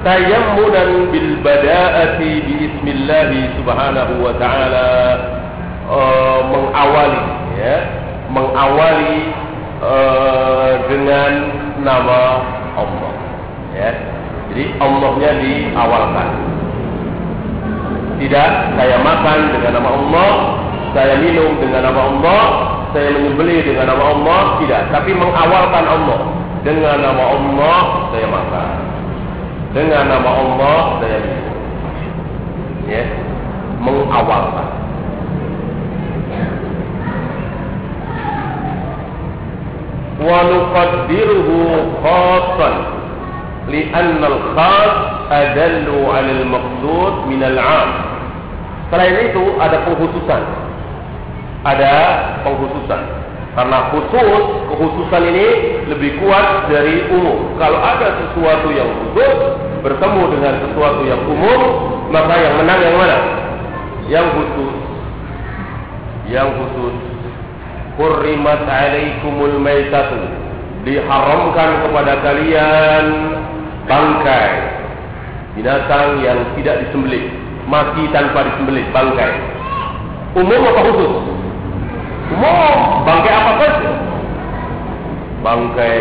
tayammunan bil bada'ati bi ismillah subhanahu wa ta'ala uh, mengawali ya, mengawali uh, dengan nama Allah. Ya. Jadi Allahnya diawalkan. Tidak saya makan dengan nama Allah, saya minum dengan nama Allah, saya menyembelih dengan nama Allah tidak. Tapi mengawalkan Allah. Dengan nama Allah saya makan. Dengan nama Allah saya minum. Ya. Mengawalkan. Wa nuqaddiruhu khassan li'anna al-khas adallu 'ala al-maqsud min al-'am selain itu ada pengkhususan ada penghususan. Karena khusus, kekhususan ini lebih kuat dari umum. Kalau ada sesuatu yang khusus bertemu dengan sesuatu yang umum, maka yang menang yang mana? Yang khusus. Yang khusus. Qurrimat alaikumul maitatu. Diharamkan kepada kalian bangkai. binatang yang tidak disembelih, mati tanpa disembelih, bangkai. Umum apa khusus? Umum, bangkai apa saja. Bangkai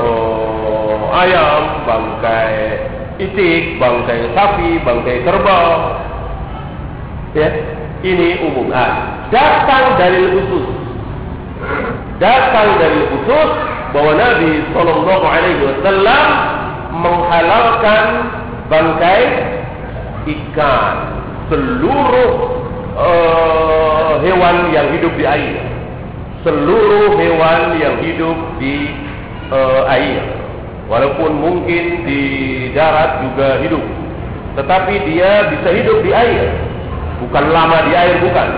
oh, ayam, bangkai itik, bangkai sapi, bangkai kerbau. Ya, ini umum. Ah, datang dari khusus. Datang dari khusus bahwa Nabi Sallallahu Alaihi Wasallam menghalalkan bangkai ikan seluruh uh, hewan yang hidup di air. Seluruh hewan yang hidup di uh, air. Walaupun mungkin di darat juga hidup. Tetapi dia bisa hidup di air. Bukan lama di air bukan.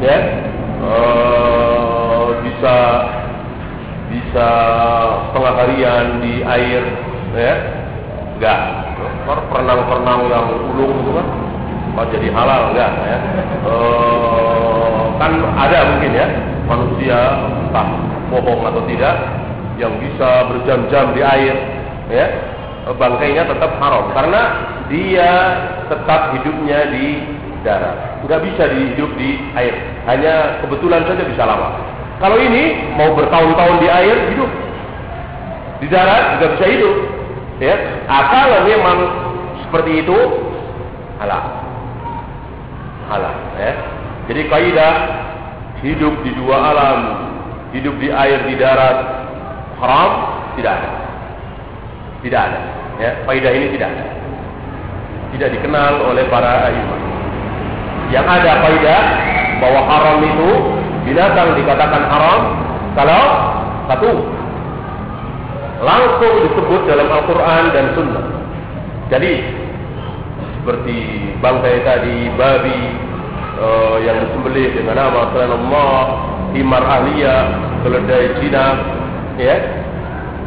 Ya? Uh, bisa bisa setengah harian di air. Ya? Enggak. Perenang-perenang yang ulung itu kan oh, jadi halal enggak ya? E, kan ada mungkin ya manusia entah bohong atau tidak yang bisa berjam-jam di air ya? Bangkainya tetap haram karena dia tetap hidupnya di darat. Nggak bisa dihidup di air hanya kebetulan saja bisa lama. Kalau ini mau bertahun-tahun di air hidup. Di darat juga bisa hidup ya? Asal memang seperti itu halal halal ya jadi kaidah hidup di dua alam hidup di air di darat haram tidak ada. Tidak ada ya kaidah ini tidak ada. Tidak dikenal oleh para imam. Yang ada kaidah bahwa haram itu binatang dikatakan haram kalau satu langsung disebut dalam Al-Quran dan Sunnah. Jadi seperti bangkai tadi, babi uh, yang disembelih dengan nama selain Allah, himar ahliya, keledai Cina, ya,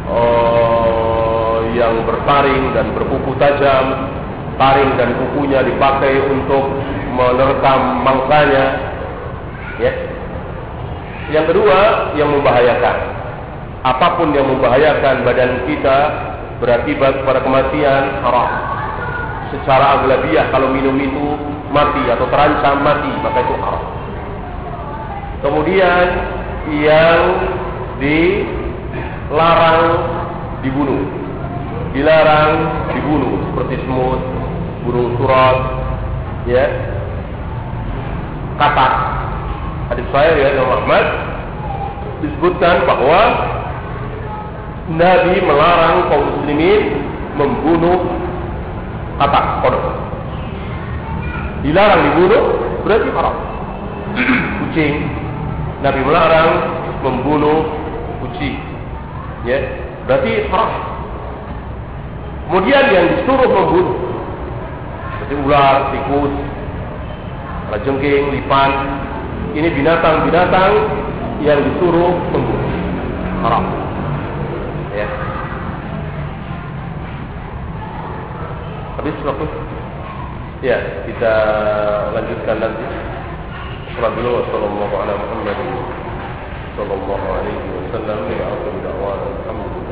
uh, yang bertaring dan berkuku tajam, taring dan kukunya dipakai untuk menerkam mangsanya, ya. Yang kedua yang membahayakan apapun yang membahayakan badan kita berakibat pada kematian haram. Secara aglabiah kalau minum itu mati atau terancam mati maka itu haram. Kemudian yang dilarang dibunuh, dilarang dibunuh seperti semut, burung surat, ya, katak. Hadis saya ya Imam Ahmad disebutkan bahwa Nabi melarang kaum muslimin membunuh katak kodok. Dilarang dibunuh berarti haram. kucing. Nabi melarang membunuh kucing. Ya, berarti haram. Kemudian yang disuruh membunuh seperti ular, tikus, jengking, lipan, ini binatang-binatang yang disuruh membunuh. Haram Habis waktu? Ya, kita lanjutkan nanti. Salam dulu Assalamualaikum warahmatullahi wabarakatuh. uh,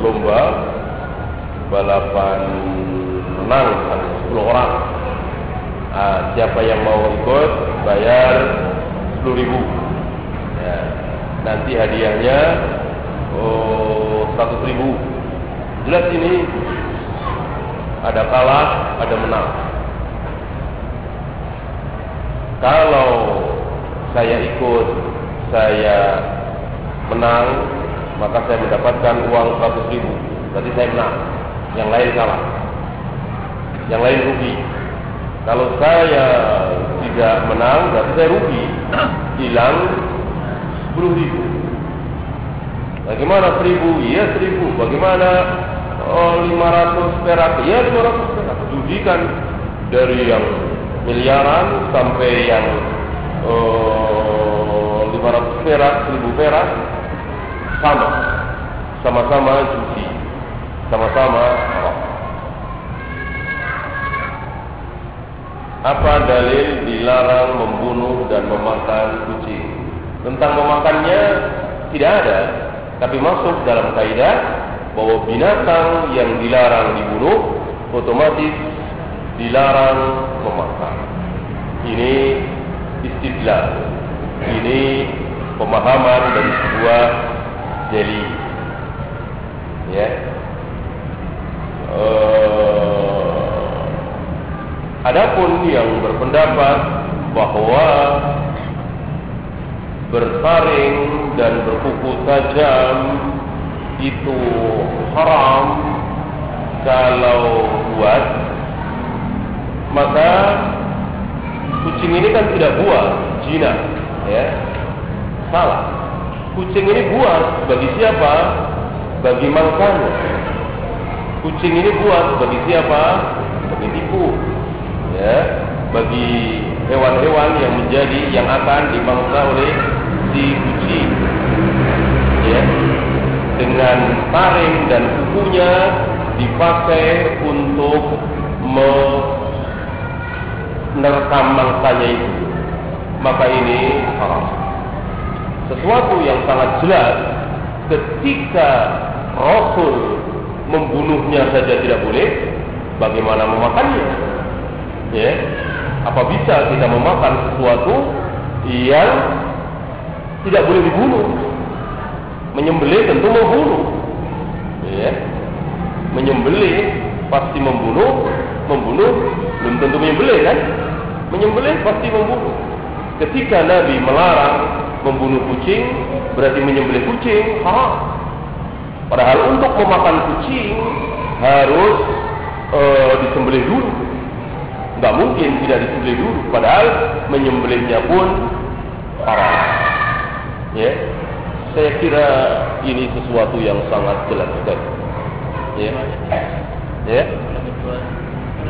berlomba balapan menang 10 orang. Uh, siapa yang mau ikut bayar 10 ribu. Ya. Nanti hadiahnya oh, 100 ribu. Jelas ini ada kalah, ada menang. Kalau saya ikut, saya menang, maka saya mendapatkan uang 100 ribu. Berarti saya menang. Yang lain kalah. Yang lain rugi. Kalau saya tidak menang, berarti saya rugi. Hilang 10 ribu. Bagaimana seribu? Iya seribu. Bagaimana oh, 500 perak? Iya 500 perak. Judikan dari yang miliaran sampai yang oh, 500 perak, 1000 perak sama. Sama-sama judi. Sama-sama Apa dalil dilarang membunuh dan memakan kucing? Tentang memakannya tidak ada tapi masuk dalam kaidah bahwa binatang yang dilarang dibunuh otomatis dilarang memakan. Ini istidlal. Ini pemahaman dari sebuah jeli. Ya. Uh, adapun yang berpendapat bahwa bersaring dan berkuku tajam itu haram kalau buat maka kucing ini kan tidak buat jina ya salah kucing ini buat bagi siapa? Bagi mangsanya kucing ini buat bagi siapa? Bagi tipu. Ya. Bagi hewan-hewan yang menjadi yang akan dimangsa oleh si kucing. Ya. Dengan taring dan kukunya dipakai untuk menerkam mangsanya itu. Maka ini haram sesuatu yang sangat jelas ketika Rasul membunuhnya saja tidak boleh bagaimana memakannya ya apa bisa kita memakan sesuatu yang tidak boleh dibunuh. Menyembelih tentu membunuh. Ya. Menyembelih pasti membunuh, membunuh belum tentu menyembelih kan? Menyembelih pasti membunuh. Ketika Nabi melarang membunuh kucing, berarti menyembelih kucing, ha. Padahal untuk memakan kucing harus uh, disembelih dulu. Tidak mungkin tidak disembelih dulu. Padahal menyembelihnya pun haram. Ya, saya kira ini sesuatu yang sangat jelas sekali. Ya, ya.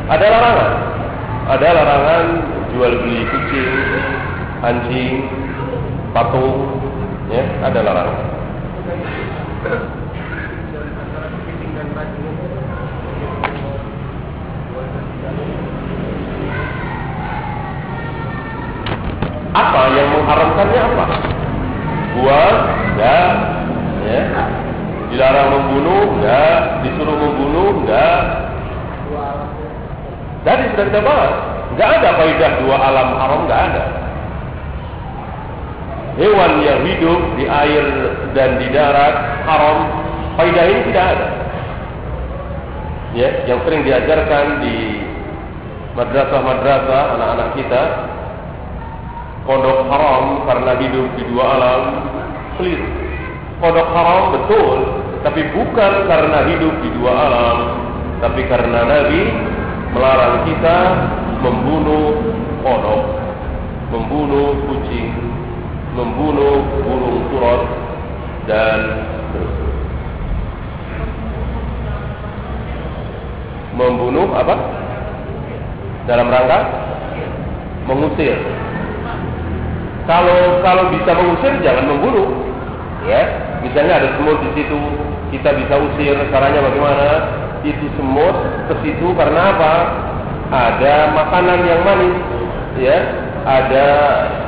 Ada larangan, ada larangan jual beli kucing, anjing, patung, ya, ada larangan. Apa yang mengharamkannya apa? buat enggak ya. Dilarang membunuh enggak disuruh membunuh enggak jadi sudah kita bahas enggak ada kaidah dua alam haram enggak ada hewan yang hidup di air dan di darat haram kaidah ini tidak ada ya yang sering diajarkan di madrasah-madrasah anak-anak kita kodok haram karena hidup di dua alam keliru. Kodok haram betul, tapi bukan karena hidup di dua alam, tapi karena Nabi melarang kita membunuh kodok, membunuh kucing, membunuh burung turut dan membunuh apa? Dalam rangka mengusir kalau kalau bisa mengusir jangan membunuh. Ya, misalnya ada semut di situ, kita bisa usir. Caranya bagaimana? Itu semut ke situ karena apa? Ada makanan yang manis, ya. Ada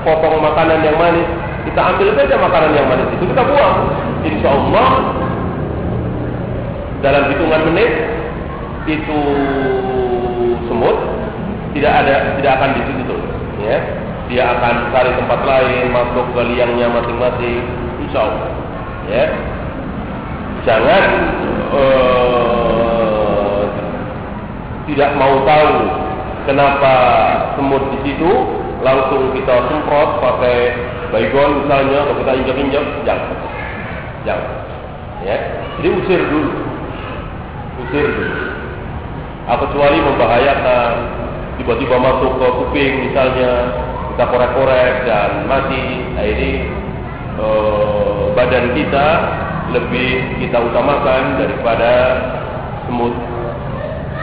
potong makanan yang manis. Kita ambil saja makanan yang manis itu kita buang. insya Allah dalam hitungan menit itu semut tidak ada tidak akan di situ ya dia akan cari tempat lain masuk ke liangnya masing-masing insya Allah ya jangan uh, tidak mau tahu kenapa semut di situ langsung kita semprot pakai baygon misalnya atau kita injak-injak jangan jangan ya. Jadi usir dulu. Usir dulu. Ah, kecuali membahayakan tiba-tiba masuk ke kuping misalnya kita korek-korek dan mati. Nah ini uh, badan kita lebih kita utamakan daripada semut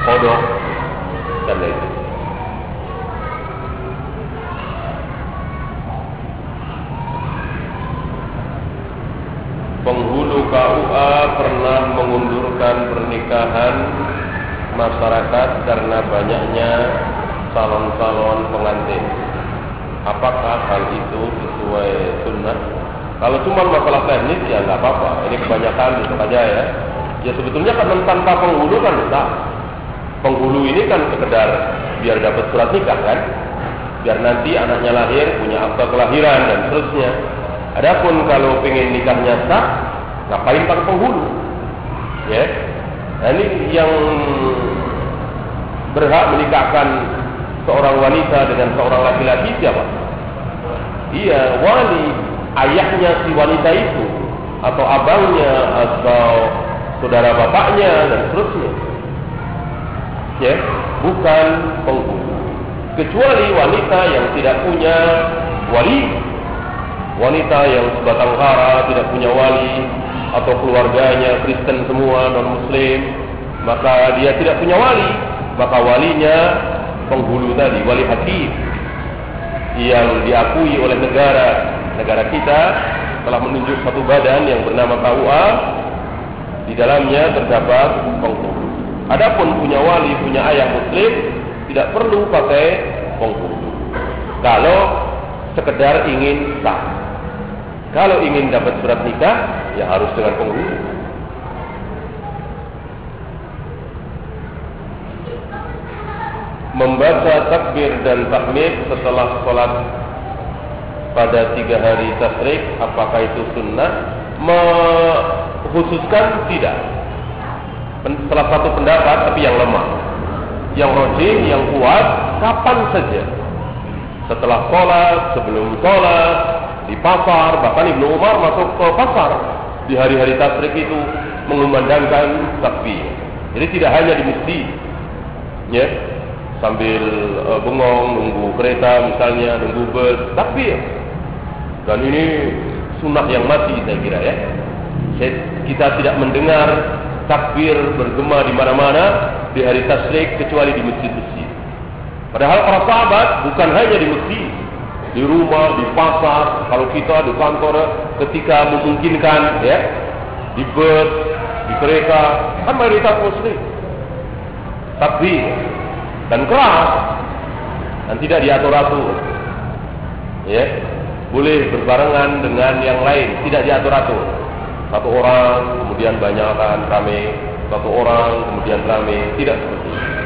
kodok dan lain-lain penghulu KUA pernah mengundurkan pernikahan masyarakat karena banyaknya calon-calon pengantin. Apakah hal itu sesuai sunnah? Kalau cuma masalah teknis ya nggak apa-apa. Ini kebanyakan itu saja ya. Ya sebetulnya kan tanpa penghulu kan bisa. Penghulu ini kan sekedar biar dapat surat nikah kan, biar nanti anaknya lahir punya akta kelahiran dan seterusnya. Adapun kalau pengen nikahnya sah, ngapain pakai penghulu? Ya, nah, ini yang berhak menikahkan seorang wanita dengan seorang laki-laki siapa? Iya, wali ayahnya si wanita itu atau abangnya atau saudara bapaknya dan seterusnya. Ya, bukan penghulu. Kecuali wanita yang tidak punya wali wanita yang sebatang kara tidak punya wali atau keluarganya Kristen semua non Muslim maka dia tidak punya wali maka walinya penghulu tadi wali hakim yang diakui oleh negara. Negara kita telah menunjuk satu badan yang bernama KUA di dalamnya terdapat penghulu. Adapun punya wali punya ayah muslim tidak perlu pakai penghulu. Kalau sekedar ingin sah kalau ingin dapat surat nikah, ya harus dengan penghulu. Membaca takbir dan takmir setelah sholat pada tiga hari tasrik, apakah itu sunnah? Menghususkan tidak. Salah satu pendapat, tapi yang lemah. Yang rojin, yang kuat, kapan saja. Setelah sholat, sebelum sholat, di pasar, bahkan Ibnu Umar masuk ke pasar di hari-hari tasrik itu mengumandangkan takbir. Jadi tidak hanya di masjid, ya, sambil uh, bengong nunggu kereta misalnya, nunggu bus, takbir. Dan ini sunnah yang mati saya kira ya. Kita tidak mendengar takbir bergema di mana-mana di hari tasrik kecuali di masjid-masjid. Padahal para sahabat bukan hanya di masjid, di rumah, di pasar, kalau kita di kantor ketika memungkinkan ya, di bus, di kereta, kan mayoritas muslim. Tapi dan keras dan tidak diatur-atur. Ya, boleh berbarengan dengan yang lain, tidak diatur-atur. Satu orang kemudian banyak akan ramai, satu orang kemudian ramai, tidak seperti itu.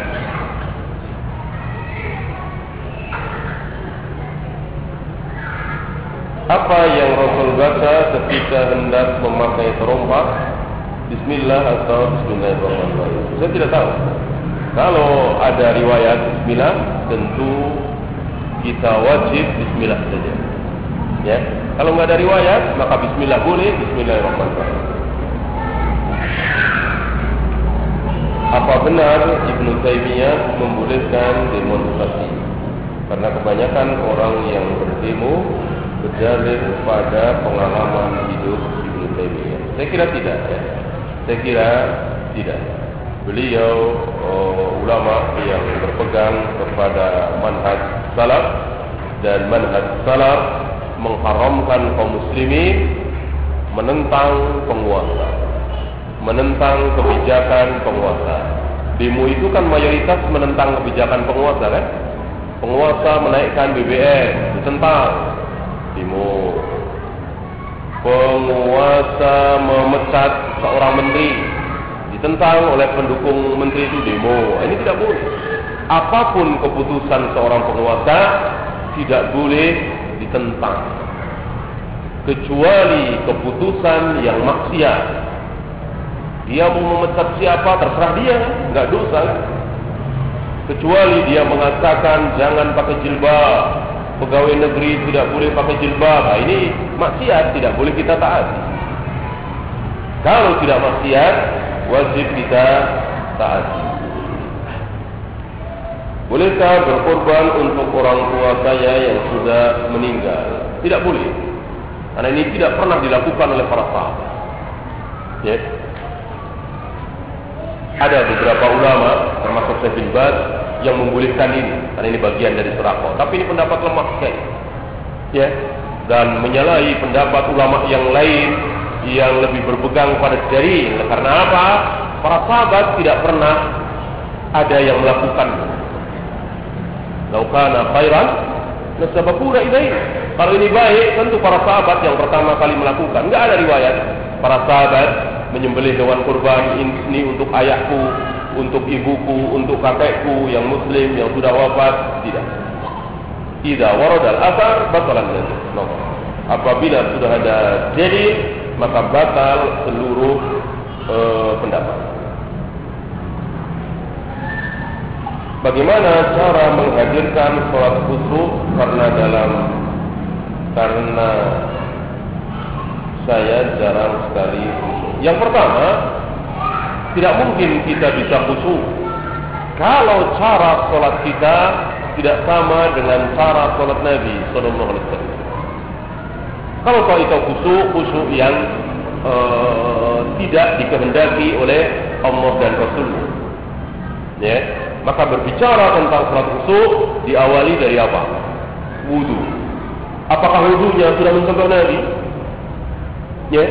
Apa yang Rasul baca ketika hendak memakai terompah Bismillah atau Bismillahirrahmanirrahim? Saya tidak tahu. Kalau ada riwayat Bismillah Tentu kita wajib Bismillah saja. Ya, Kalau nggak ada riwayat Maka Bismillah boleh Bismillahirrahmanirrahim. Apa benar Ibn Taymiyah membolehkan demonstrasi? Karena kebanyakan orang yang berdemo berdalil pada pengalaman hidup Ibnu Taimiyah. Saya kira tidak ya. Saya kira tidak. Beliau uh, ulama yang berpegang kepada manhaj salaf dan manhaj salaf mengharamkan kaum muslimin menentang penguasa, menentang kebijakan penguasa. Demo itu kan mayoritas menentang kebijakan penguasa kan? Penguasa menaikkan BBM, ditentang timur. penguasa memecat seorang menteri ditentang oleh pendukung menteri itu demo. Ini tidak boleh. Apapun keputusan seorang penguasa tidak boleh ditentang. Kecuali keputusan yang maksiat. Dia mau memecat siapa terserah dia, enggak dosa. Kecuali dia mengatakan jangan pakai jilbab, pegawai negeri tidak boleh pakai jilbab. Nah, ini maksiat tidak boleh kita taati. Kalau tidak maksiat, wajib kita taati. Bolehkah berkorban untuk orang tua saya yang sudah meninggal? Tidak boleh. Karena ini tidak pernah dilakukan oleh para sahabat. Ya. Ada beberapa ulama, termasuk Syekh bin Baz, yang membolehkan ini. Karena ini bagian dari serakoh. Tapi ini pendapat lemah sekali. Ya. Dan menyalahi pendapat ulama yang lain yang lebih berpegang pada jari. Karena apa? Para sahabat tidak pernah ada yang melakukan. Laukana khairan nasabakuna ilaih. Kalau ini baik, tentu para sahabat yang pertama kali melakukan. Enggak ada riwayat para sahabat menyembelih hewan kurban ini untuk ayahku, untuk ibuku, untuk kakekku yang muslim yang sudah wafat. Tidak. Tidak warad al-athar batalan no. Apabila sudah ada jadi maka batal seluruh uh, pendapat. Bagaimana cara menghadirkan sholat khusyuk karena dalam karena saya jarang sekali khusyuk. Yang pertama, tidak mungkin kita bisa khusyuk kalau cara sholat kita tidak sama dengan cara sholat Nabi Sallallahu Alaihi Wasallam. Kalau kau itu khusyuk, khusyuk yang uh, tidak dikehendaki oleh Allah dan Rasul. Ya, maka berbicara tentang salat khusyuk diawali dari apa? Wudu. Apakah wudunya sudah mencontoh Nabi? Ya.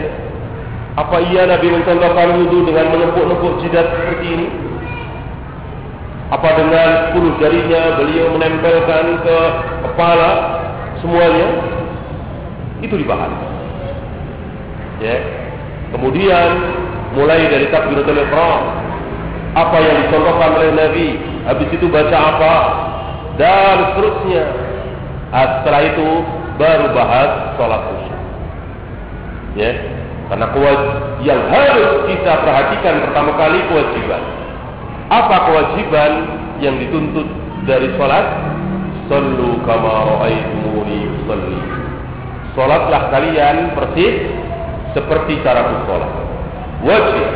Apa iya Nabi mencontohkan wudu dengan menepuk-nepuk jidat seperti ini? Apa dengan sepuluh jarinya beliau menempelkan ke kepala semuanya? itu dibahas. Ya. Kemudian mulai dari takbiratul ihram, apa yang dicontohkan oleh Nabi, habis itu baca apa dan seterusnya. Ah, setelah itu baru bahas sholat khusyuk. Ya. Karena yang harus kita perhatikan pertama kali kewajiban. Apa kewajiban yang dituntut dari sholat? Sallu kama ra'aitumuni usalli. Solatlah kalian persis seperti cara bersolat. Wajib.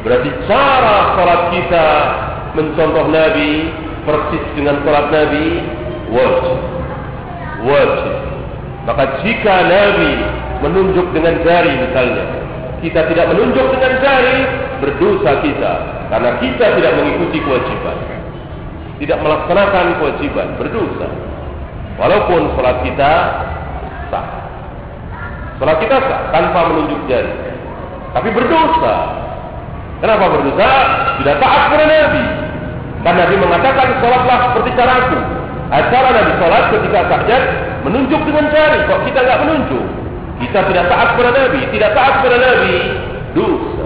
Berarti cara solat kita mencontoh Nabi persis dengan solat Nabi wajib. Wajib. Maka jika Nabi menunjuk dengan jari misalnya, kita tidak menunjuk dengan jari, berdosa kita karena kita tidak mengikuti kewajiban. Tidak melaksanakan kewajiban, berdosa. Walaupun solat kita sah. Salat kita sah tanpa menunjuk jari. Tapi berdosa. Kenapa berdosa? Tidak taat kepada Nabi. Dan Nabi mengatakan salatlah seperti caraku. Acara Nabi salat ketika tahajud menunjuk dengan jari. Kok kita enggak menunjuk? Kita tidak taat kepada Nabi, tidak taat kepada Nabi, dosa.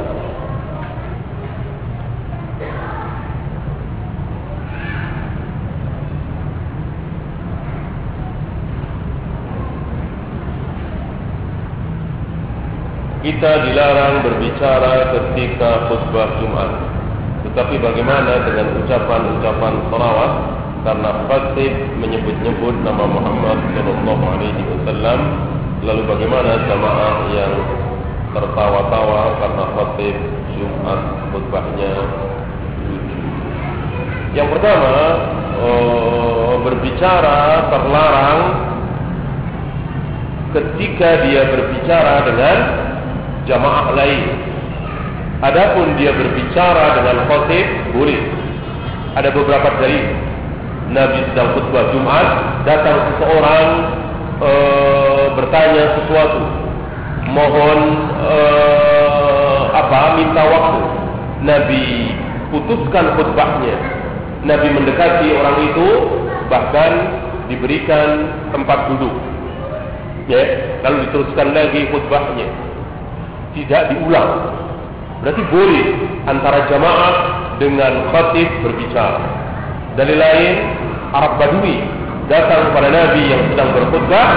kita dilarang berbicara ketika khutbah Jumat. Tetapi bagaimana dengan ucapan-ucapan salawat? Karena khatib menyebut-nyebut nama Muhammad sallallahu alaihi wasallam. Lalu bagaimana jamaah yang tertawa-tawa karena khatib Jumat khutbahnya? Yang pertama, oh, berbicara terlarang ketika dia berbicara dengan jamaah lain. Adapun dia berbicara dengan khotib, boleh. Ada beberapa dari Nabi sedang khutbah Jumat, datang seseorang e, bertanya sesuatu, mohon e, apa, minta waktu. Nabi putuskan khutbahnya. Nabi mendekati orang itu, bahkan diberikan tempat duduk. ya, lalu diteruskan lagi khutbahnya. Tidak diulang. Berarti boleh antara jamaah dengan khatib berbicara. Dari lain, Arab Badui datang kepada Nabi yang sedang berkhutbah,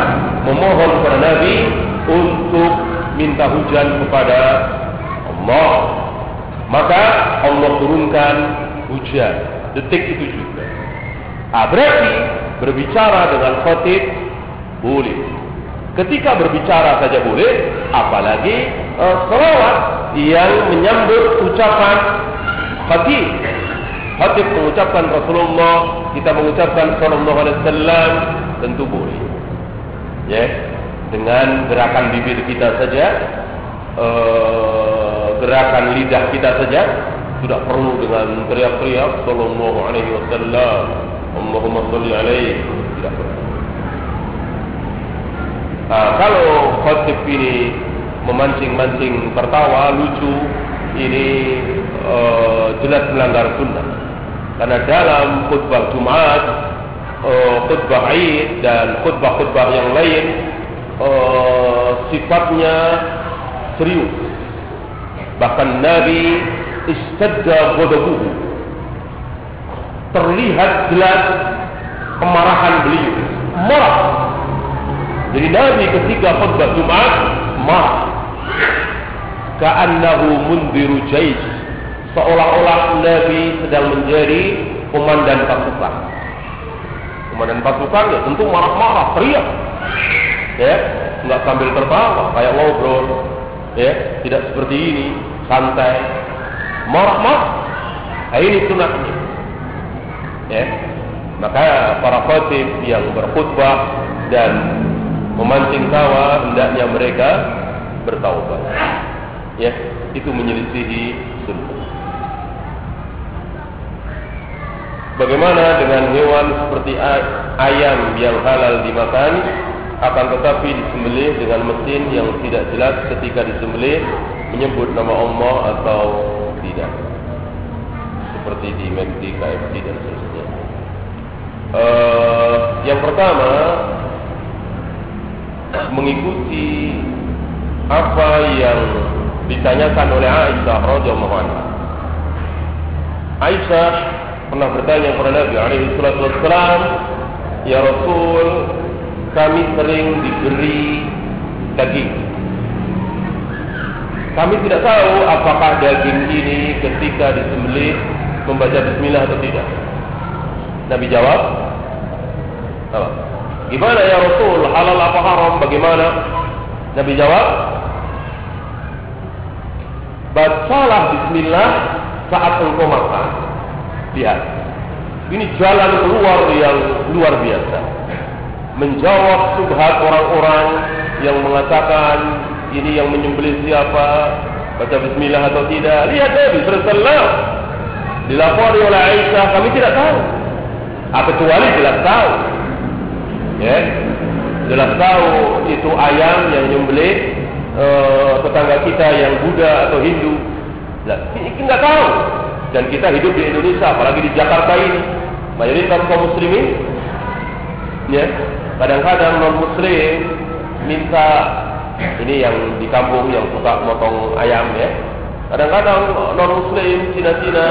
memohon kepada Nabi untuk minta hujan kepada Allah. Maka Allah turunkan hujan. Detik itu juga. Ah, berarti berbicara dengan khatib boleh. Ketika berbicara saja boleh, apalagi uh, selawat yang menyambut ucapan khatib. Khatib mengucapkan Rasulullah, kita mengucapkan Sallallahu Alaihi Wasallam, tentu boleh. Ya, dengan gerakan bibir kita saja, uh, gerakan lidah kita saja, tidak perlu dengan teriak-teriak Sallallahu Alaihi Wasallam, Allahumma Salli Alaihi, tidak perlu. Ha, kalau khotib ini memancing-mancing tertawa, lucu, ini uh, jelas melanggar sunnah. Karena dalam khutbah Jumat, uh, khutbah Aid dan khutbah-khutbah yang lain, uh, sifatnya serius. Bahkan Nabi istadda ghadabuhu. Terlihat jelas kemarahan beliau. Marah jadi Nabi ketika khutbah Jumat marah. Ka'annahu mundiru jais. Seolah-olah Nabi sedang menjadi komandan pasukan. Komandan pasukan ya tentu marah-marah, teriak. Ya, enggak sambil tertawa kayak ngobrol. Ya, tidak seperti ini, santai. Marah-marah. Nah, ini sunahnya. Ya. Maka para khatib yang berkhutbah dan memancing tawa hendaknya mereka bertaubat. Ya, itu menyelisihi Bagaimana dengan hewan seperti ayam yang halal dimakan akan tetapi disembelih dengan mesin yang tidak jelas ketika disembelih menyebut nama Allah atau tidak seperti di McD, KFC dan seterusnya. Uh, yang pertama mengikuti apa yang ditanyakan oleh Aisyah radhiyallahu anha. Aisyah pernah bertanya kepada Nabi alaihi salatu wasallam, "Ya Rasul, kami sering diberi daging. Kami tidak tahu apakah daging ini ketika disembelih membaca bismillah atau tidak." Nabi jawab, "Apa?" Gimana ya Rasul? Halal apa haram? Bagaimana? Nabi jawab, Bacalah bismillah saat engkau makan. Lihat. Ini jalan keluar yang luar biasa. Menjawab subhat orang-orang yang mengatakan ini yang menyembelih siapa, baca bismillah atau tidak. Lihat Nabi sallallahu dilapori oleh Aisyah, kami tidak tahu. Ah, kecuali jelas tahu ya jelas tahu itu ayam yang nyembelih uh, tetangga kita yang Buddha atau Hindu lah nggak tahu dan kita hidup di Indonesia apalagi di Jakarta ini. Mayoritas kaum muslimin ya kadang-kadang non muslim minta ini yang di kampung yang suka motong ayam ya. Kadang-kadang non muslim Cina-Cina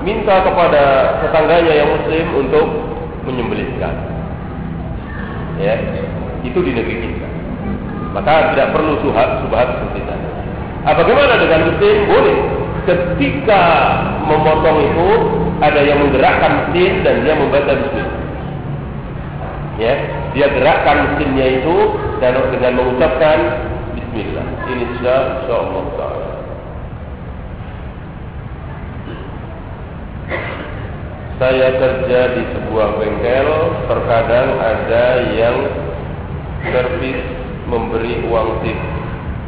minta kepada tetangganya yang muslim untuk menyembelihkan ya. Itu di negeri kita. Maka tidak perlu subhat subhat seperti itu nah, bagaimana dengan mesin boleh ketika memotong itu ada yang menggerakkan mesin dan dia membaca mesin ya dia gerakkan mesinnya itu dan dengan mengucapkan Bismillah ini Insyaallah Taala saya kerja di sebuah bengkel, terkadang ada yang servis memberi uang tip.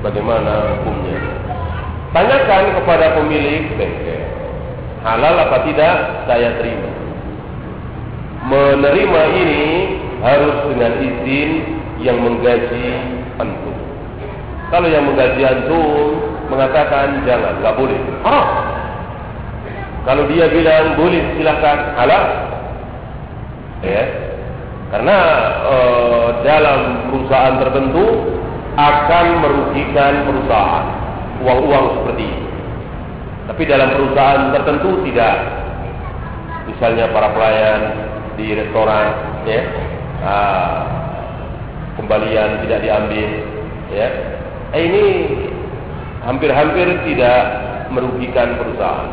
Bagaimana hukumnya? Tanyakan kepada pemilik bengkel. Halal apa tidak? Saya terima. Menerima ini harus dengan izin yang menggaji antum. Kalau yang menggaji antum mengatakan jangan, nggak boleh. Ah, kalau dia bilang boleh silakan halal. Ya. Karena uh, dalam perusahaan tertentu akan merugikan perusahaan uang-uang seperti ini. Tapi dalam perusahaan tertentu tidak. Misalnya para pelayan di restoran, ya, uh, kembalian tidak diambil, ya. Eh, ini hampir-hampir tidak merugikan perusahaan.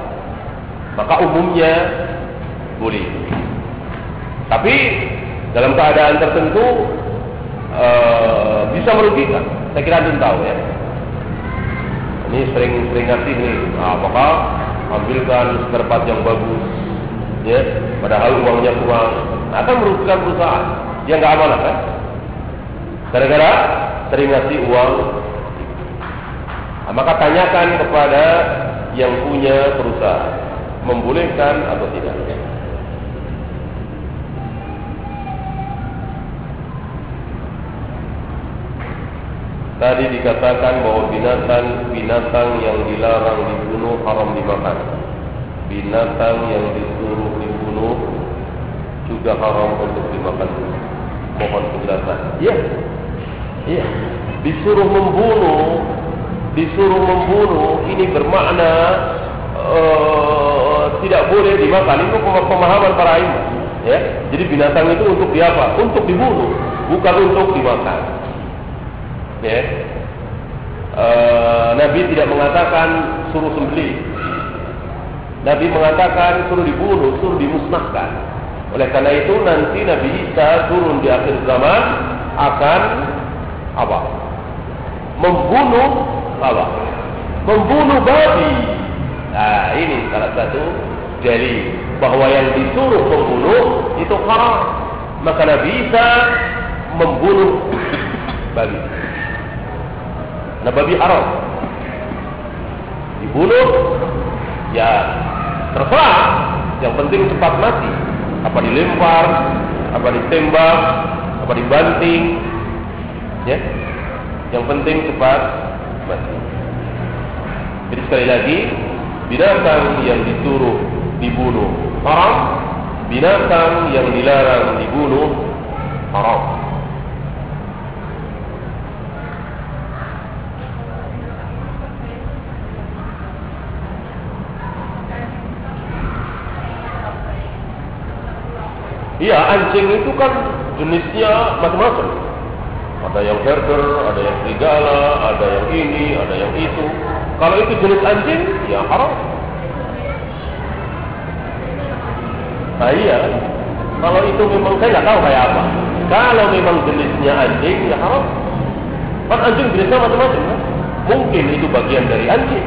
Maka umumnya boleh. Tapi dalam keadaan tertentu uh, bisa merugikan. Saya kira anda tahu ya. Ini sering-sering ngasih nih, nah, apakah ambilkan tempat yang bagus, ya, padahal uangnya kurang, nah, akan merugikan perusahaan. Dia nggak amanah kan? Gara-gara sering ngasih uang. Nah, maka tanyakan kepada yang punya perusahaan, membolehkan atau tidak. Tadi dikatakan bahwa binatang-binatang yang dilarang dibunuh haram dimakan. Binatang yang disuruh dibunuh juga haram untuk dimakan. Mohon penjelasan. Iya. Iya. Disuruh membunuh, disuruh membunuh ini bermakna uh, tidak boleh dimakan. Itu pemahaman para imam. Ya. Jadi binatang itu untuk diapa? Untuk dibunuh, bukan untuk dimakan ya. E, Nabi tidak mengatakan suruh sembelih. Nabi mengatakan suruh dibunuh, suruh dimusnahkan. Oleh karena itu nanti Nabi Isa turun di akhir zaman akan apa? Membunuh apa? Membunuh babi. Nah, ini salah satu dalil bahwa yang disuruh membunuh itu haram. Maka Nabi Isa membunuh babi. Nah babi haram Dibunuh. Ya Terserah. Yang penting cepat mati. Apa dilempar Apa ditembak Apa dibanting. Ya. Yang penting cepat mati. Jadi sekali lagi Binatang yang disuruh dibunuh Haram Binatang yang dilarang dibunuh Haram Iya, anjing itu kan jenisnya macam-macam. Ada yang herder, ada yang serigala, ada yang ini, ada yang itu. Kalau itu jenis anjing, ya haram. Nah iya, kalau itu memang saya nggak tahu kayak apa. Kalau memang jenisnya anjing, ya haram. Kan anjing jenisnya macam-macam kan? Mungkin itu bagian dari anjing.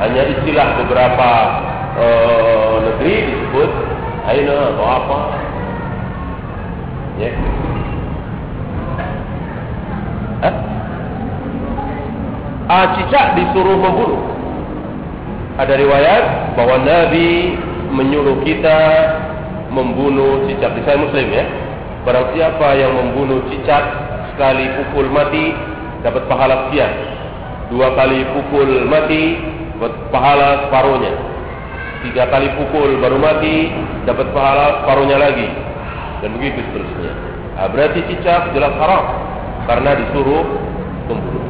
Hanya istilah beberapa uh, negeri disebut aina atau apa Ya. Eh? Ah, cicak disuruh membunuh. Ada riwayat bahwa Nabi menyuruh kita membunuh cicak. Di saya Muslim ya. Barang siapa yang membunuh cicak sekali pukul mati dapat pahala sekian. Dua kali pukul mati dapat pahala separuhnya. Tiga kali pukul baru mati dapat pahala separuhnya lagi dan begitu seterusnya. Nah, berarti cicak jelas haram karena disuruh membunuh.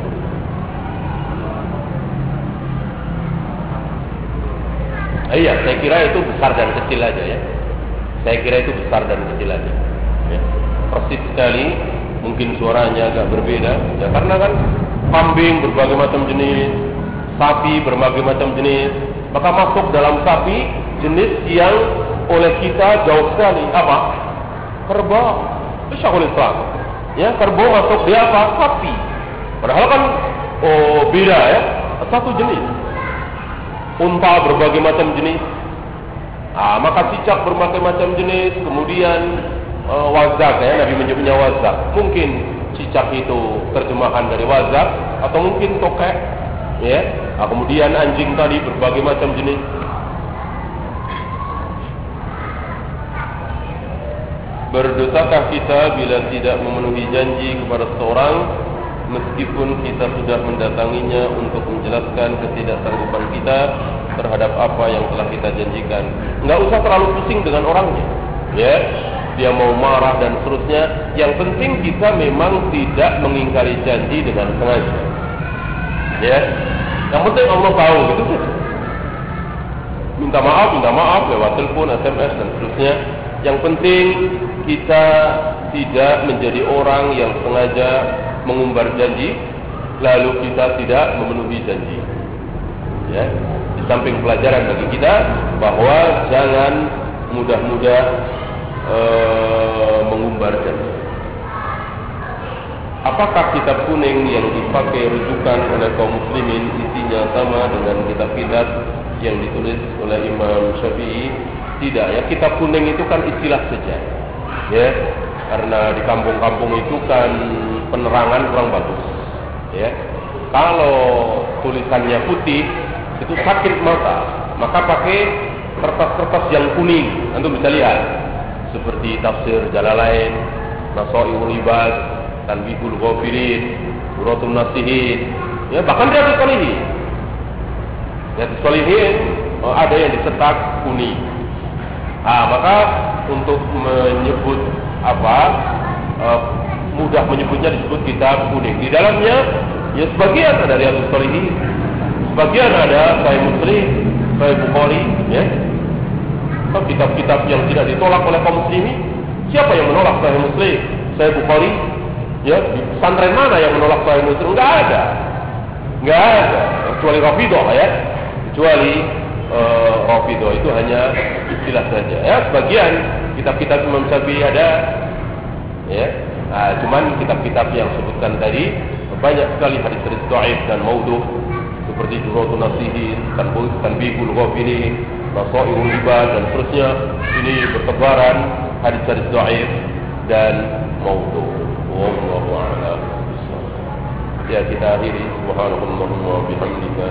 Ah, iya, saya kira itu besar dan kecil aja ya. Saya kira itu besar dan kecil aja. Ya. Persis sekali, mungkin suaranya agak berbeda. Ya karena kan kambing berbagai macam jenis, sapi berbagai macam jenis, maka masuk dalam sapi jenis yang oleh kita jauh sekali apa? Kerbau. Itu syahul Islam. Ya, kerbau masuk dia apa? Sapi. Padahal kan oh beda ya, satu jenis. Unta berbagai macam jenis. Ah, maka cicak berbagai macam jenis, kemudian uh, wazak ya, Nabi menyebutnya wazak. Mungkin cicak itu terjemahan dari wazak atau mungkin tokek ya. Ah, kemudian anjing tadi berbagai macam jenis. Berdosakah kita bila tidak memenuhi janji kepada seorang Meskipun kita sudah mendatanginya untuk menjelaskan ketidaksanggupan kita Terhadap apa yang telah kita janjikan Enggak usah terlalu pusing dengan orangnya Ya, dia mau marah dan seterusnya. Yang penting kita memang tidak mengingkari janji dengan sengaja. Ya. Yang penting Allah tahu gitu saja. Minta maaf, minta maaf lewat telepon, SMS dan seterusnya. Yang penting kita tidak menjadi orang yang sengaja mengumbar janji lalu kita tidak memenuhi janji. Ya, di samping pelajaran bagi kita bahwa jangan mudah-mudah uh, mengumbar janji. Apakah kitab kuning yang dipakai rujukan oleh kaum muslimin isinya sama dengan kitab-kitab yang ditulis oleh Imam Syafi'i? Tidak ya, kitab kuning itu kan istilah saja. Ya, karena di kampung-kampung itu kan penerangan kurang bagus. Ya, kalau tulisannya putih itu sakit mata, maka pakai kertas-kertas yang kuning. Anda bisa lihat seperti tafsir Jalalain, Nasaiul Ibad, Tanbihul Ghafirin, Suratul Nasihin, ya bahkan dia Salihin. Ya Salihin oh, ada yang disetak kuning. Ah, maka untuk menyebut apa uh, mudah menyebutnya disebut kitab kuning. Di dalamnya ya sebagian ada Riyadhus Shalihin, sebagian ada Sahih Muslim, Sahih Bukhari, ya. Kitab-kitab yang tidak ditolak oleh kaum muslimin. Siapa yang menolak Sahih Muslim, Sahih Bukhari? Ya, pesantren mana yang menolak Sahih Muslim? Enggak ada. Enggak ada. Kecuali Rafidah ya. Kecuali uh, Rafidah itu hanya istilah saja. Ya, sebagian kitab-kitab Imam Syafi'i ada ya. Nah, cuman kitab-kitab yang sebutkan tadi banyak sekali hadis-hadis dhaif dan maudhu seperti Jurutun Nasihin, Tanbihul Ghafilin, Nasairul Ibad dan seterusnya. Ini bertebaran hadis-hadis dhaif dan maudhu. Wallahu a'lam. Ya kita akhiri subhanallah wa bihamdika